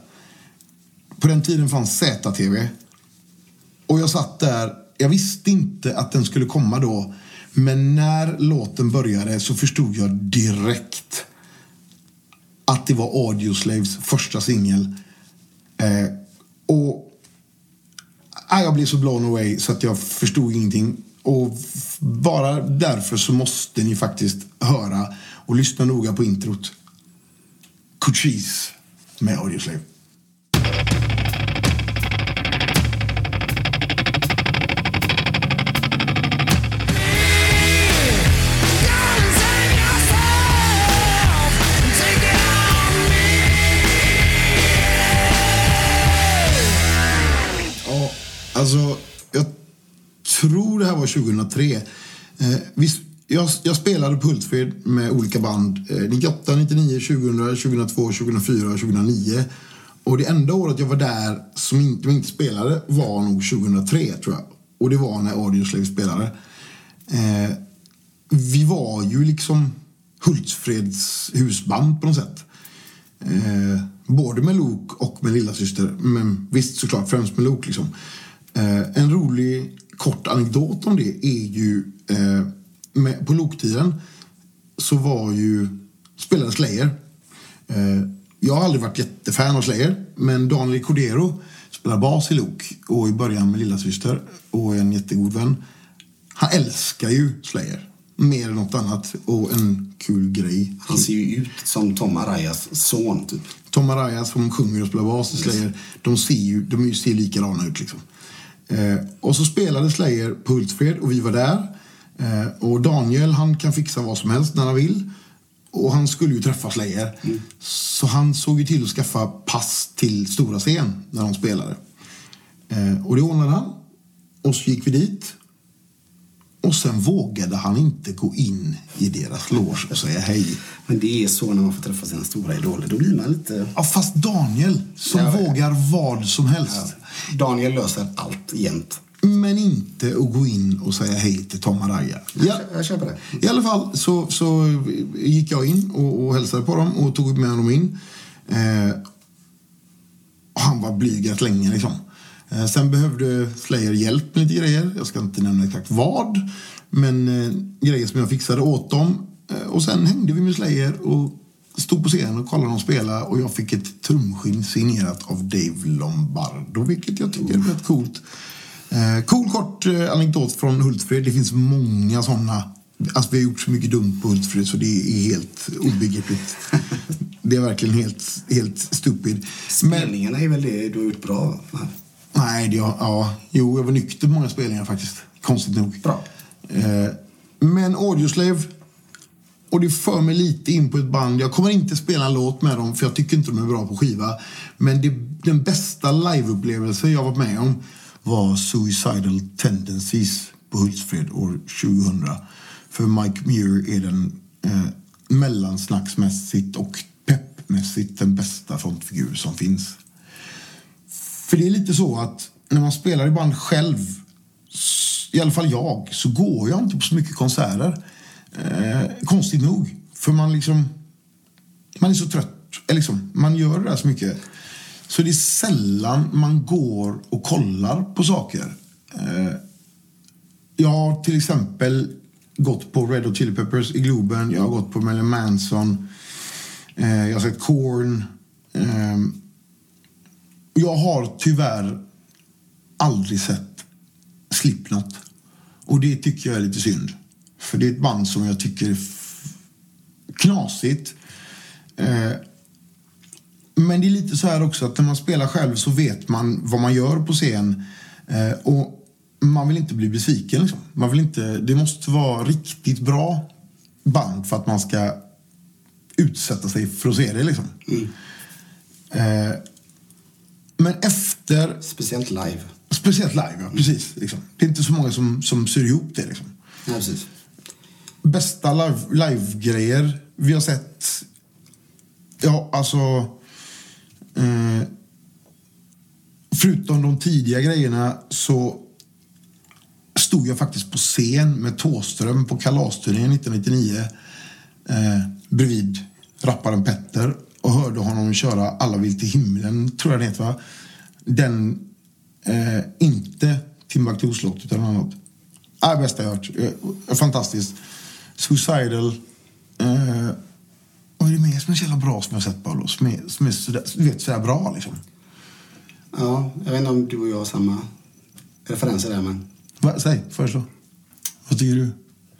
På den tiden fanns ZTV. Och jag satt där. Jag visste inte att den skulle komma då. Men när låten började så förstod jag direkt att det var Audioslaves första singel. Eh, och ah, jag blev så blown away så att jag förstod ingenting. Och bara därför så måste ni faktiskt höra och lyssna noga på introt. Cochise med Audioslave. Alltså, jag tror det här var 2003. Eh, vi, jag, jag spelade på Hultsfred med olika band eh, 98, 99, 2000, 2002, 2004 och 2009. Och det enda året jag var där som inte, de inte spelade var nog 2003, tror jag. Och det var när Audioslave spelade. Eh, vi var ju liksom Hultsfreds husband på något sätt. Eh, både med Lok och med lillasyster. Men visst såklart främst med Lok liksom. Eh, en rolig kort anekdot om det är ju eh, med, på Luke-tiden så var ju spelade Slayer. Eh, jag har aldrig varit jättefan av Slayer men Daniel Cordero spelar bas i Luke och i början med lillasyster och är en jättegod vän. Han älskar ju Slayer mer än något annat och en kul grej. Han ser ju ut som Tom Arayas son, typ. Tom Araya som sjunger och spelar bas i Slayer, de ser ju de ser likadana ut. Liksom. Eh, och så spelade Slayer på Hultsfred och vi var där. Eh, och Daniel han kan fixa vad som helst när han vill. Och han skulle ju träffa Slayer. Så han såg ju till att skaffa pass till stora scen när de spelade. Eh, och det ordnade han. Och så gick vi dit. Och sen vågade han inte gå in i deras loge och säga hej. Men det är så när man får träffa sina stora idoler. Då blir man lite... Ja, fast Daniel som Ja, ja. vågar vad som helst. Daniel löser allt jämt. Men inte att gå in och säga hej till Tom Araya. Ja. Jag köper det. I alla fall så, så gick jag in och, och hälsade på dem och tog med dem in. Eh, och han var blyg rätt länge liksom. Eh, sen behövde Slayer hjälp med lite grejer. Jag ska inte nämna exakt vad. Men eh, grejer som jag fixade åt dem. Eh, och sen hängde vi med Slayer och stod på scenen och kollade dem spela. Och jag fick ett trumskinn signerat av Dave Lombardo. Vilket jag tycker är rätt coolt. Cool kort anekdot från Hultsfred. Det finns många sådana. Alltså, vi har gjort så mycket dumt på Hultsfred så det är helt obegripligt. det är verkligen helt, helt stupid. Men, Spelningarna är väl det du har gjort bra? Nej, det, ja, jo, jag var nykter på många spelningar faktiskt. Konstigt nog. Bra. Eh, men Audioslave, och det för mig lite in på ett band. Jag kommer inte spela en låt med dem för jag tycker inte de är bra på skiva. Men det, den bästa liveupplevelse jag varit med om var Suicidal Tendencies på Hultsfred år 2000. För Mike Muir är den eh, mellansnacksmässigt och peppmässigt den bästa frontfigur som finns. För det är lite så att när man spelar i band själv, i alla fall jag, så går jag inte på så mycket konserter. Eh, konstigt nog. För man liksom... Man är så trött. Eller Liksom, man gör det där så mycket. Så det är sällan man går och kollar på saker. Eh, jag har till exempel gått på Red Hot Chili Peppers i Globen. Jag har gått på Marilyn Manson. Eh, jag har sett Korn. Eh, jag har tyvärr aldrig sett Slipknot. Och det tycker jag är lite synd. För det är ett band som jag tycker är knasigt. Eh, men det är lite så här också att när man spelar själv så vet man vad man gör på scen. Eh, och man vill inte bli besviken. Liksom. Man vill inte, det måste vara riktigt bra band för att man ska utsätta sig för att se det. Liksom. Eh, men efter Speciellt live. Speciellt live, ja. Precis. Liksom. Det är inte så många som, som syr ihop det. Liksom. Ja, precis. Bästa live- live-grejer vi har sett... Ja, alltså... Eh, förutom de tidiga grejerna så stod jag faktiskt på scen med Tåström på kalasturnén 1999 eh, bredvid rapparen Petter och hörde honom köra Alla vill till himlen, tror jag det heter va? Den, eh, inte Timbuktu-slott utan något annat. Ah, bästa jag hört. Eh, fantastiskt. Suicidal. Eh, vad är det mer som är så jävla bra som jag sett Paolo? Som är, som är sådär, du vet, sådär bra liksom. Ja, jag vet inte om du och jag har samma referenser där, men Va, säg, föreslå. Vad tycker du?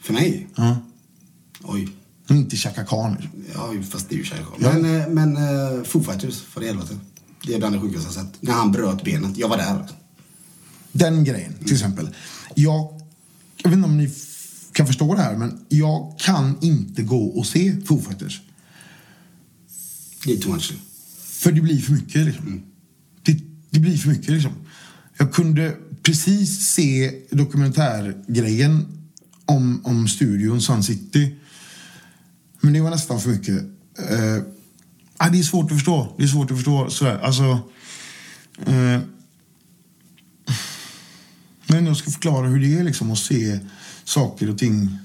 för mig? Ja. Oj. Inte Chaka Khan. Ja, fast det är ju kärlek. Ja. Men, eh, men uh, Foo Fighters, för helvete. Det är bland det sjukaste jag sett. När han bröt benet. Jag var där. Den grejen, till exempel. Jag, jag vet inte om ni kan förstå det här, men jag kan inte gå och se Foo Fighters. Det är too much. För det blir för mycket. Liksom. Det, det blir för mycket. Liksom. Jag kunde precis se dokumentärgrejen om, om studion Sun City. Men det var nästan för mycket. Uh, ah, det är svårt att förstå. Det är svårt att förstå. Sådär. Alltså, eh, jag vet inte jag ska förklara hur det är liksom, att se saker och ting.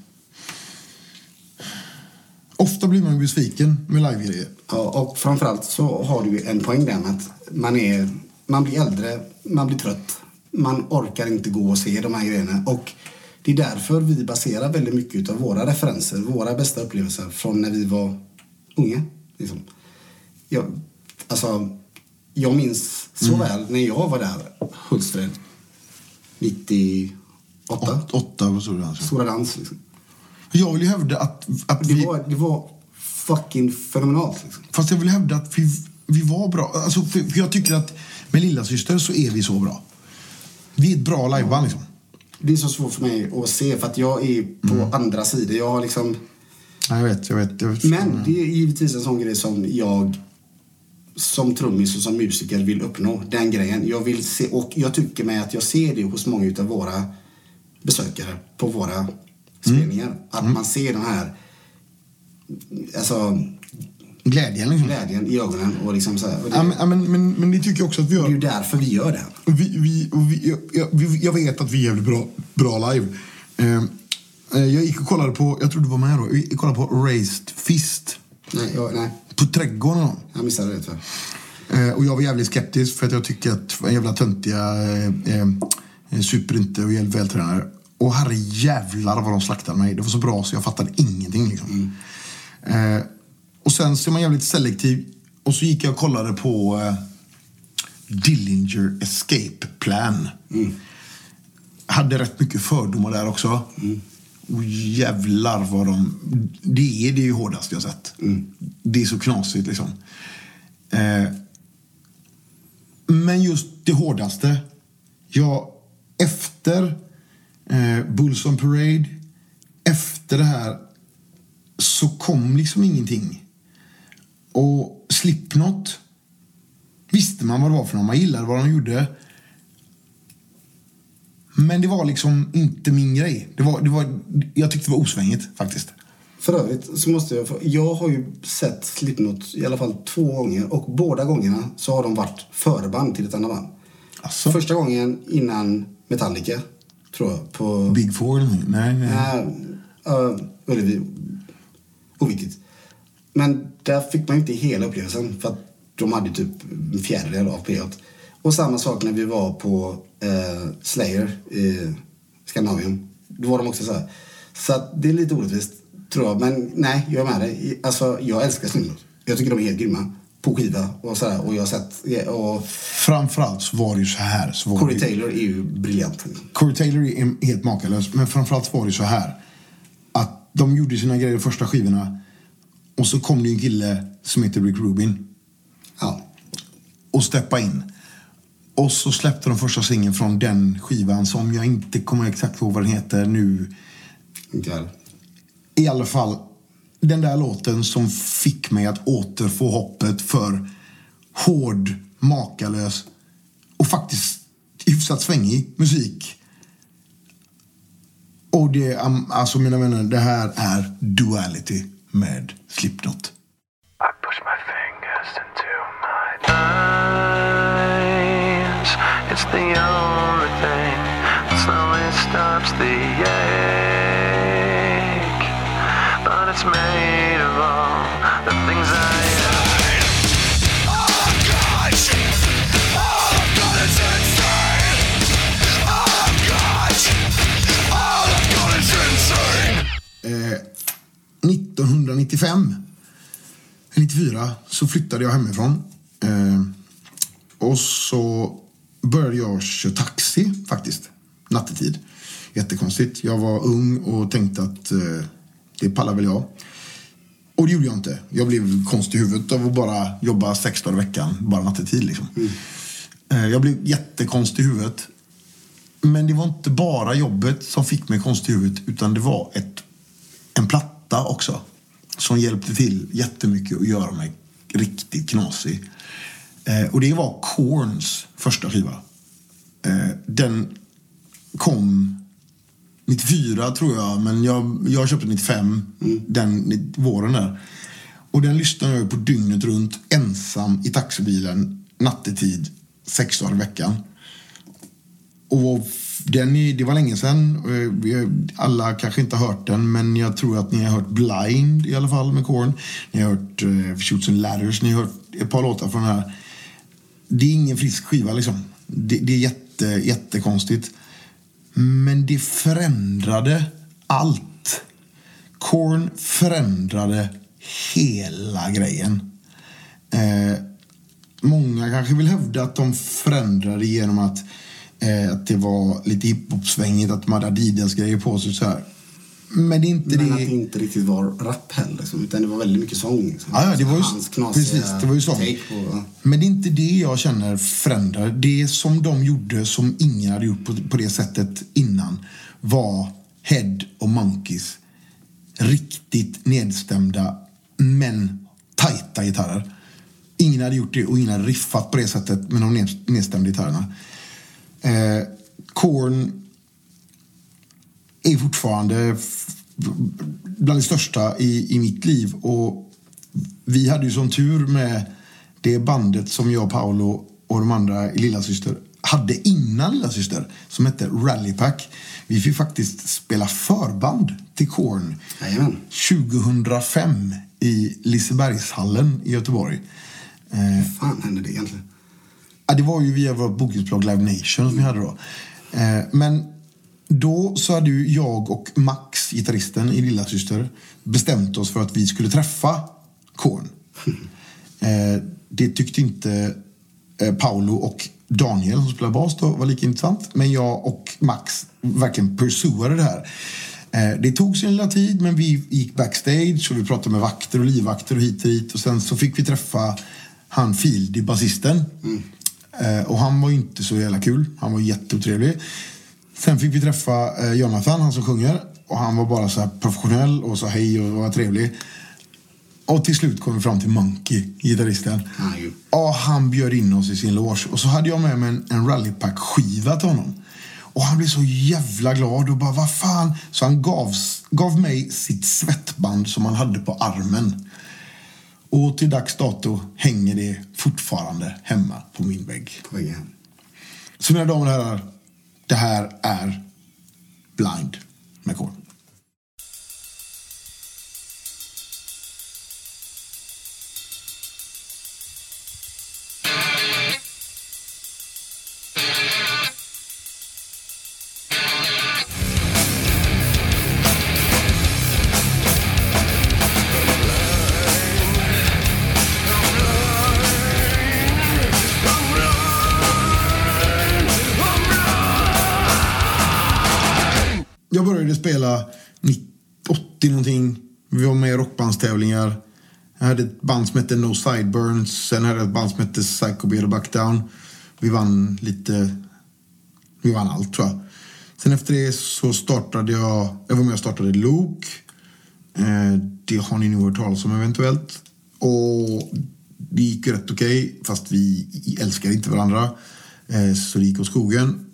Ofta blir man besviken med live-grejer. Ja, och framförallt så har du en poäng där med att man, är, man blir äldre, man blir trött. Man orkar inte gå och se de här grejerna. Och det är därför vi baserar väldigt mycket av våra referenser, våra bästa upplevelser från när vi var unga. Liksom. Jag, alltså, jag minns så väl när jag var där, Hultsfred, 98. Åt, åtta, stod det? Alltså. Stora dans. Liksom. Jag vill ju hävda att, att Det, vi... var, det var fucking fenomenalt. Liksom. Fast jag vill hävda att vi, vi var bra. Alltså, för, för jag tycker att med lilla syster så är vi så bra. Vi är ett bra liveband liksom. Det är så svårt för mig att se för att jag är på andra sidor. Jag har liksom... Ja, jag vet, jag vet. Jag vet. Men det är givetvis en sån grej som jag som trummis och som musiker vill uppnå. Den grejen. Jag vill se, och jag tycker mig att jag ser det hos många utav våra besökare på våra spelningar. Att man ser den här alltså, Glädjen liksom. glädjen i ögonen. Och liksom så här, och det, Ja, men, ja, men, men, men det tycker jag också att vi det är ju gör. därför vi gör det. Och Vi, vi, vi, jag, jag, jag vet att vi är jävligt bra, bra live. Eh, eh, jag gick och kollade på, jag tror du var med då, jag gick och kollade på Raised Fist. Nej, jag, nej, På Trädgården. jag missade det tyvärr. Eh, och jag var jävligt skeptisk för att jag tycker att jävla töntiga eh, eh, super inte och jävligt vältränade. Och herre jävlar vad de slaktade mig. Det var så bra så jag fattade ingenting liksom. Eh, och sen så är man jävligt selektiv. Och så gick jag och kollade på eh, Dillinger Escape Plan. Hade rätt mycket fördomar där också. Och jävlar vad de... Det är det ju hårdaste jag sett. Det är så knasigt liksom. Eh, men just det hårdaste. Jag, efter eh, Bulls on Parade, efter det här, så kom liksom ingenting. Och Slipknot visste man vad det var för någon. Man gillade vad de gjorde. Men det var liksom inte min grej. Det var, det var, jag tyckte det var osvängigt faktiskt. För övrigt så måste jag... Jag har ju sett Slipknot i alla fall två gånger och båda gångerna så har de varit förband till ett annat band. Alltså, Första gången innan Metallica, tror jag, på... Big Four eller? Nej, nej. Nej, uh, Ullevi. Oviktigt. Men där fick man ju inte hela upplevelsen för att de hade typ en fjärdedel av P8. Och samma sak när vi var på eh, Slayer i Skandinavien. Då var de också så här. Så att det är lite orättvist, tror jag. Men nej, jag är med dig. Alltså, jag älskar Slipknot. Jag tycker de är helt grymma. På skiva och så här. Och jag har sett... Och Framförallt så var det ju så här. Så var Corey det, Taylor är ju briljant. Corey Taylor är helt makalös. Men framförallt var det så här. Att de gjorde sina grejer första skivorna. Och så kom det en kille som heter Rick Rubin. Ja. Och steppa in. Och så släppte de första singeln från den skivan som jag inte kommer exakt ihåg vad den heter nu. Inte. I alla fall, den där låten som fick mig att återfå hoppet för hård, makalös och faktiskt hyfsat svängig musik. Och det, alltså mina vänner, det här är Duality med Slipknot. I push my fingers into my 1995, 94, så flyttade jag hemifrån. Eh, och så började jag köra taxi faktiskt, nattetid. Jättekonstigt. Jag var ung och tänkte att eh, det pallar väl jag. Och det gjorde jag inte. Jag blev konstig i huvudet av att bara jobba sex dagar i veckan, bara nattetid liksom. Eh, jag blev jättekonstig i huvudet. Men det var inte bara jobbet som fick mig konstig i huvudet utan det var ett, en platta också som hjälpte till jättemycket att göra mig riktigt knasig. Eh, och det var Korns första skiva. Eh, den kom 94 tror jag, men jag, jag köpte 95, den våren där. Och den lyssnade jag på dygnet runt ensam i taxibilen nattetid, sex dagar i veckan. Och den är, det var länge sedan. Alla kanske inte har hört den, men jag tror att ni har hört Blind i alla fall med Korn. Ni har hört uh, Shoots and Ladders, ni har hört ett par låtar från den här. Det är ingen frisk skiva liksom. Det, det är jätte, jättekonstigt. Men det förändrade allt. Korn förändrade hela grejen. Eh, många kanske vill hävda att de förändrade genom att, eh, att det var lite hiphop-svängigt, att de hade Adidas-grejer på sig och så här. Men det inte Men det... att det inte riktigt var rap heller. Liksom, utan det var väldigt mycket sång. Liksom. Ja, ja, det var ju, Hans knasiga precis, det var ju take på... Men det är inte det jag känner förändrar. Det som de gjorde som ingen hade gjort på, på det sättet innan var Head och Monkeys riktigt nedstämda men tajta gitarrer. Ingen hade gjort det och ingen hade riffat på det sättet med de ned- nedstämda gitarrerna. Eh, Korn är fortfarande bland det största i, i mitt liv. Och vi hade ju sån tur med det bandet som jag, Paolo och de andra i Lillasyster hade innan Lillasyster som hette Rallypack. Vi fick faktiskt spela förband till Korn Jajamän. 2005 i Lisebergshallen i Göteborg. Eh, Hur fan hände det egentligen? Ja, det var ju via vårt bokningsbolag Live Nation som vi hade då. Eh, men då så hade ju jag och Max, gitarristen i Lillasyster, bestämt oss för att vi skulle träffa Korn. Eh, det tyckte inte eh, Paolo och Daniel som spelar bas då var lika intressant. Men jag och Max verkligen pursuade det här. Det tog sin lilla tid men vi gick backstage och vi pratade med vakter och livvakter och hit och dit. Och sen så fick vi träffa han Fieldy, basisten. Eh, och han var ju inte så jävla kul. Han var jätteotrevlig. Sen fick vi träffa eh, Jonathan, han som sjunger. Och han var bara så professionell och sa hej och var trevlig. Och till slut kom vi fram till Monkey, gitarristen. Ju. Och han bjöd in oss i sin loge. Och så hade jag med mig en, en rallypack-skiva till honom. Och han blev så jävla glad och bara, vad fan. Så han gav, gav mig sitt svettband som han hade på armen. Och till dags dato hänger det fortfarande hemma på min vägg. På väggen. Så mina damer och herrar, det här är Blind med Korn. Hade ett band som hette No Sideburns. Sen hade jag ett band som hette Psycho Beer Back Down. Vi vann lite... Vi vann allt tror jag. Sen efter det så startade jag... Jag var med och startade Luke. Eh, det har ni nog hört talas om eventuellt. Och det gick ju rätt okej, fast vi älskar inte varandra. Eh, så det gick åt skogen.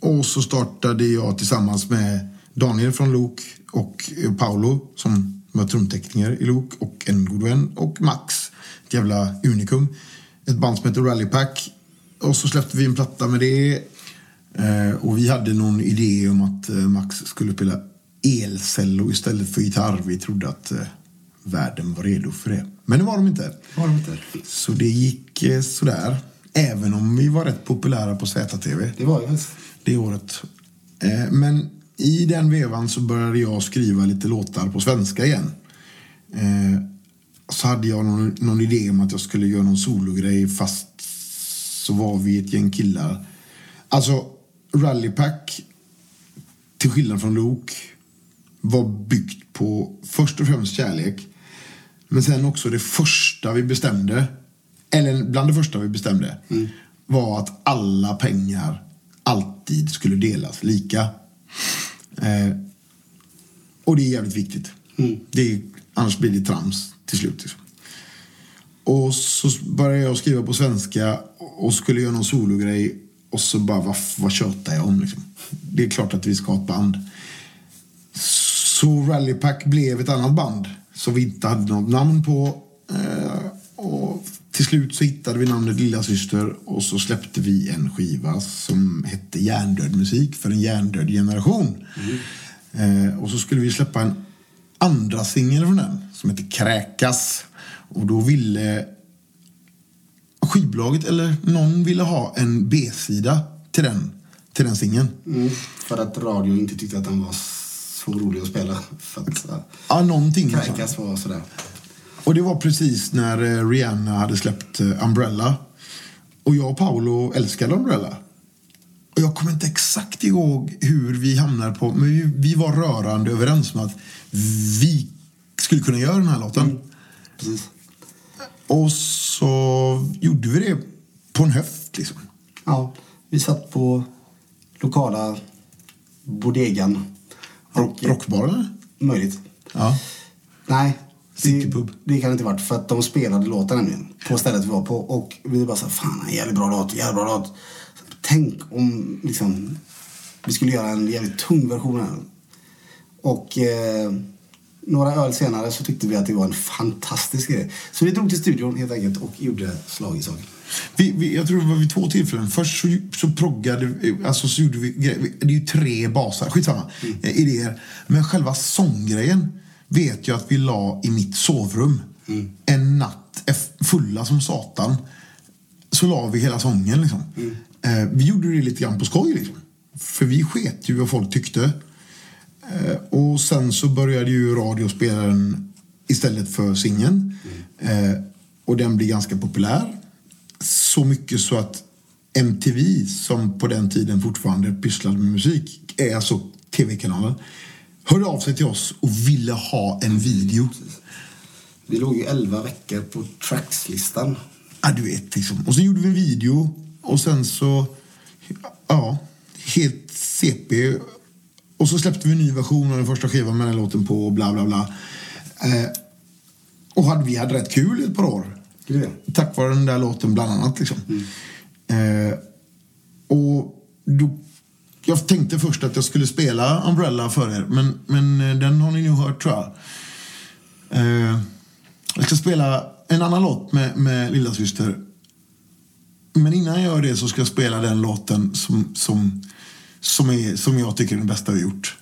Och så startade jag tillsammans med Daniel från Lok och Paolo som var trumtekniker i Lok och en god vän och Max, ett jävla unikum. Ett band som heter Rallypack. Och så släppte vi en platta med det. Eh, och vi hade någon idé om att eh, Max skulle spela elcello istället för gitarr. Vi trodde att eh, världen var redo för det. Men det var de inte. Var de inte? Så det gick eh, sådär. Även om vi var rätt populära på ZTV Det var faktiskt. det året. Men i den vevan så började jag skriva lite låtar på svenska igen. Eh, Så hade jag någon, någon idé om att jag skulle göra någon sologrej fast så var vi ett gäng killar. Alltså, Rallypack, till skillnad från Luke, var byggt på först och främst kärlek. Men sen också det första vi bestämde, eller bland det första vi bestämde, var att alla pengar alltid skulle delas lika. Eh, och det är jävligt viktigt. Det är, annars blir det trams till slut. Liksom. Och så började jag skriva på svenska och skulle göra någon sologrej och så bara, vad, vad tjötar jag om liksom? Det är klart att vi ska ha ett band. Så Rallypack blev ett annat band som vi inte hade något namn på. Eh, till slut så hittade vi namnet Lilla Syster och så släppte vi en skiva som hette Hjärndöd musik för en hjärndöd generation. Eh, och så skulle vi släppa en andra singel från den som heter Kräkas. Och då ville skivbolaget eller någon ville ha en B-sida till den, till den singeln. Mm. För att radio inte tyckte att den var så rolig att spela. För att ja, Ja, någonting. sånt. Kräkas var sådär. Och det var precis när eh, Rihanna hade släppt eh, Umbrella. Och jag och Paolo älskade Umbrella. Och jag kommer inte exakt ihåg hur vi hamnade på, men vi, var rörande överens om att vi skulle kunna göra den här låten. Precis. Och så gjorde vi det på en höft liksom. Ja, vi satt på lokala bodegan. Rock, rockbaren? Möjligt. Ja. Nej. Det, Citypub. det kan inte varit för att de spelade låten nämligen på stället vi var på och vi bara så här, fan en jävligt bra låt, jävligt bra låt. Så, tänk om liksom vi skulle göra en jävligt tung version här. Och eh, några öl senare så tyckte vi att det var en fantastisk grej. Så vi drog till studion helt enkelt och gjorde slag i saken. Vi, vi, jag tror det var vid två tillfällen. Först så, så proggade alltså så gjorde vi, det är ju tre basar, skitsamma, eh, idéer. Men själva sånggrejen vet jag att vi la i mitt sovrum. En natt, fulla som satan, så la vi hela sången liksom. Eh, vi gjorde det lite grann på skoj liksom. För vi sket ju vad folk tyckte. Eh, och sen så började ju radiospelaren istället för singeln. Eh, och den blir ganska populär. Så mycket så att MTV, som på den tiden fortfarande pysslade med musik, är alltså tv-kanalen, hörde av sig till oss och ville ha en video. Vi låg ju 11 veckor på trackslistan. Ja, du vet liksom. Och så gjorde vi en video och sen så, ja, helt CP. Och så släppte vi en ny version av den första skivan med den låten på och bla bla bla. Eh, och hade, vi hade rätt kul i ett par år. Det. Tack vare den där låten bland annat. Liksom. Eh, och då, jag tänkte först att jag skulle spela Umbrella för er, men, men eh, den har ni nog hört tror jag. Eh, jag ska spela en annan låt med, med Lilla Syster. Men innan jag gör det så ska jag spela den låten som, som, som, är, som jag tycker är den bästa vi gjort.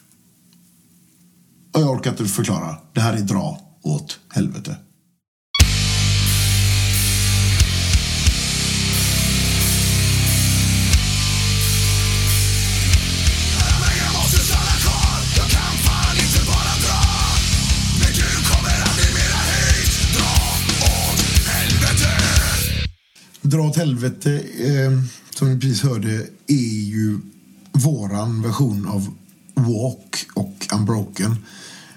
Och jag orkar inte förklara. Det här är Dra åt helvete. Dra åt helvete, eh, som ni precis hörde, är ju våran version av Walk och Unbroken.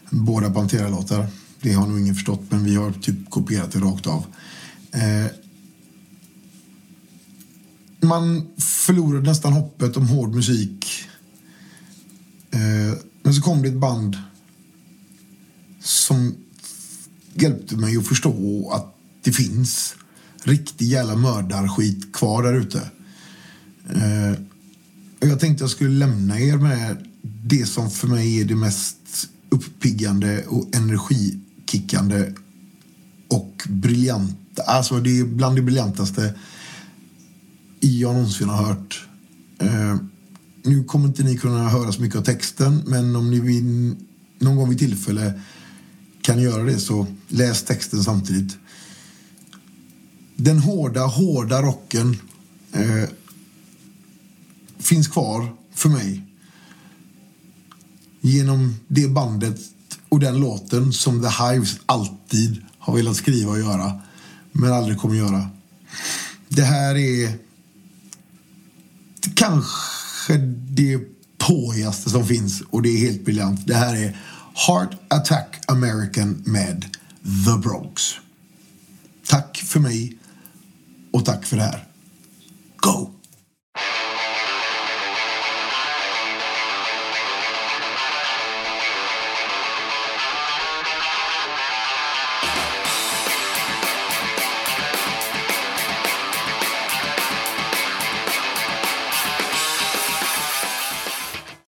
Båda Pantera-låtar. Det har nog ingen förstått, men vi har typ kopierat det rakt av. Eh, man förlorade nästan hoppet om hård musik. Eh, men så kom det ett band som hjälpte mig att förstå att det finns riktig jävla mördarskit kvar där ute. Eh, och jag tänkte jag skulle lämna er med det som för mig är det mest uppiggande och energikickande och briljanta. Alltså det är bland det briljantaste jag någonsin har hört. Eh, nu kommer inte ni kunna höra så mycket av texten, men om ni vill någon gång vid tillfälle kan göra det så läs texten samtidigt. Den hårda, hårda rocken eh, finns kvar för mig genom det bandet och den låten som The Hives alltid har velat skriva och göra men aldrig kommer göra. Det här är kanske det påigaste som finns och det är helt briljant. Det här är Heart Attack American med The Bronx. Tack för mig och tack för det här. Go!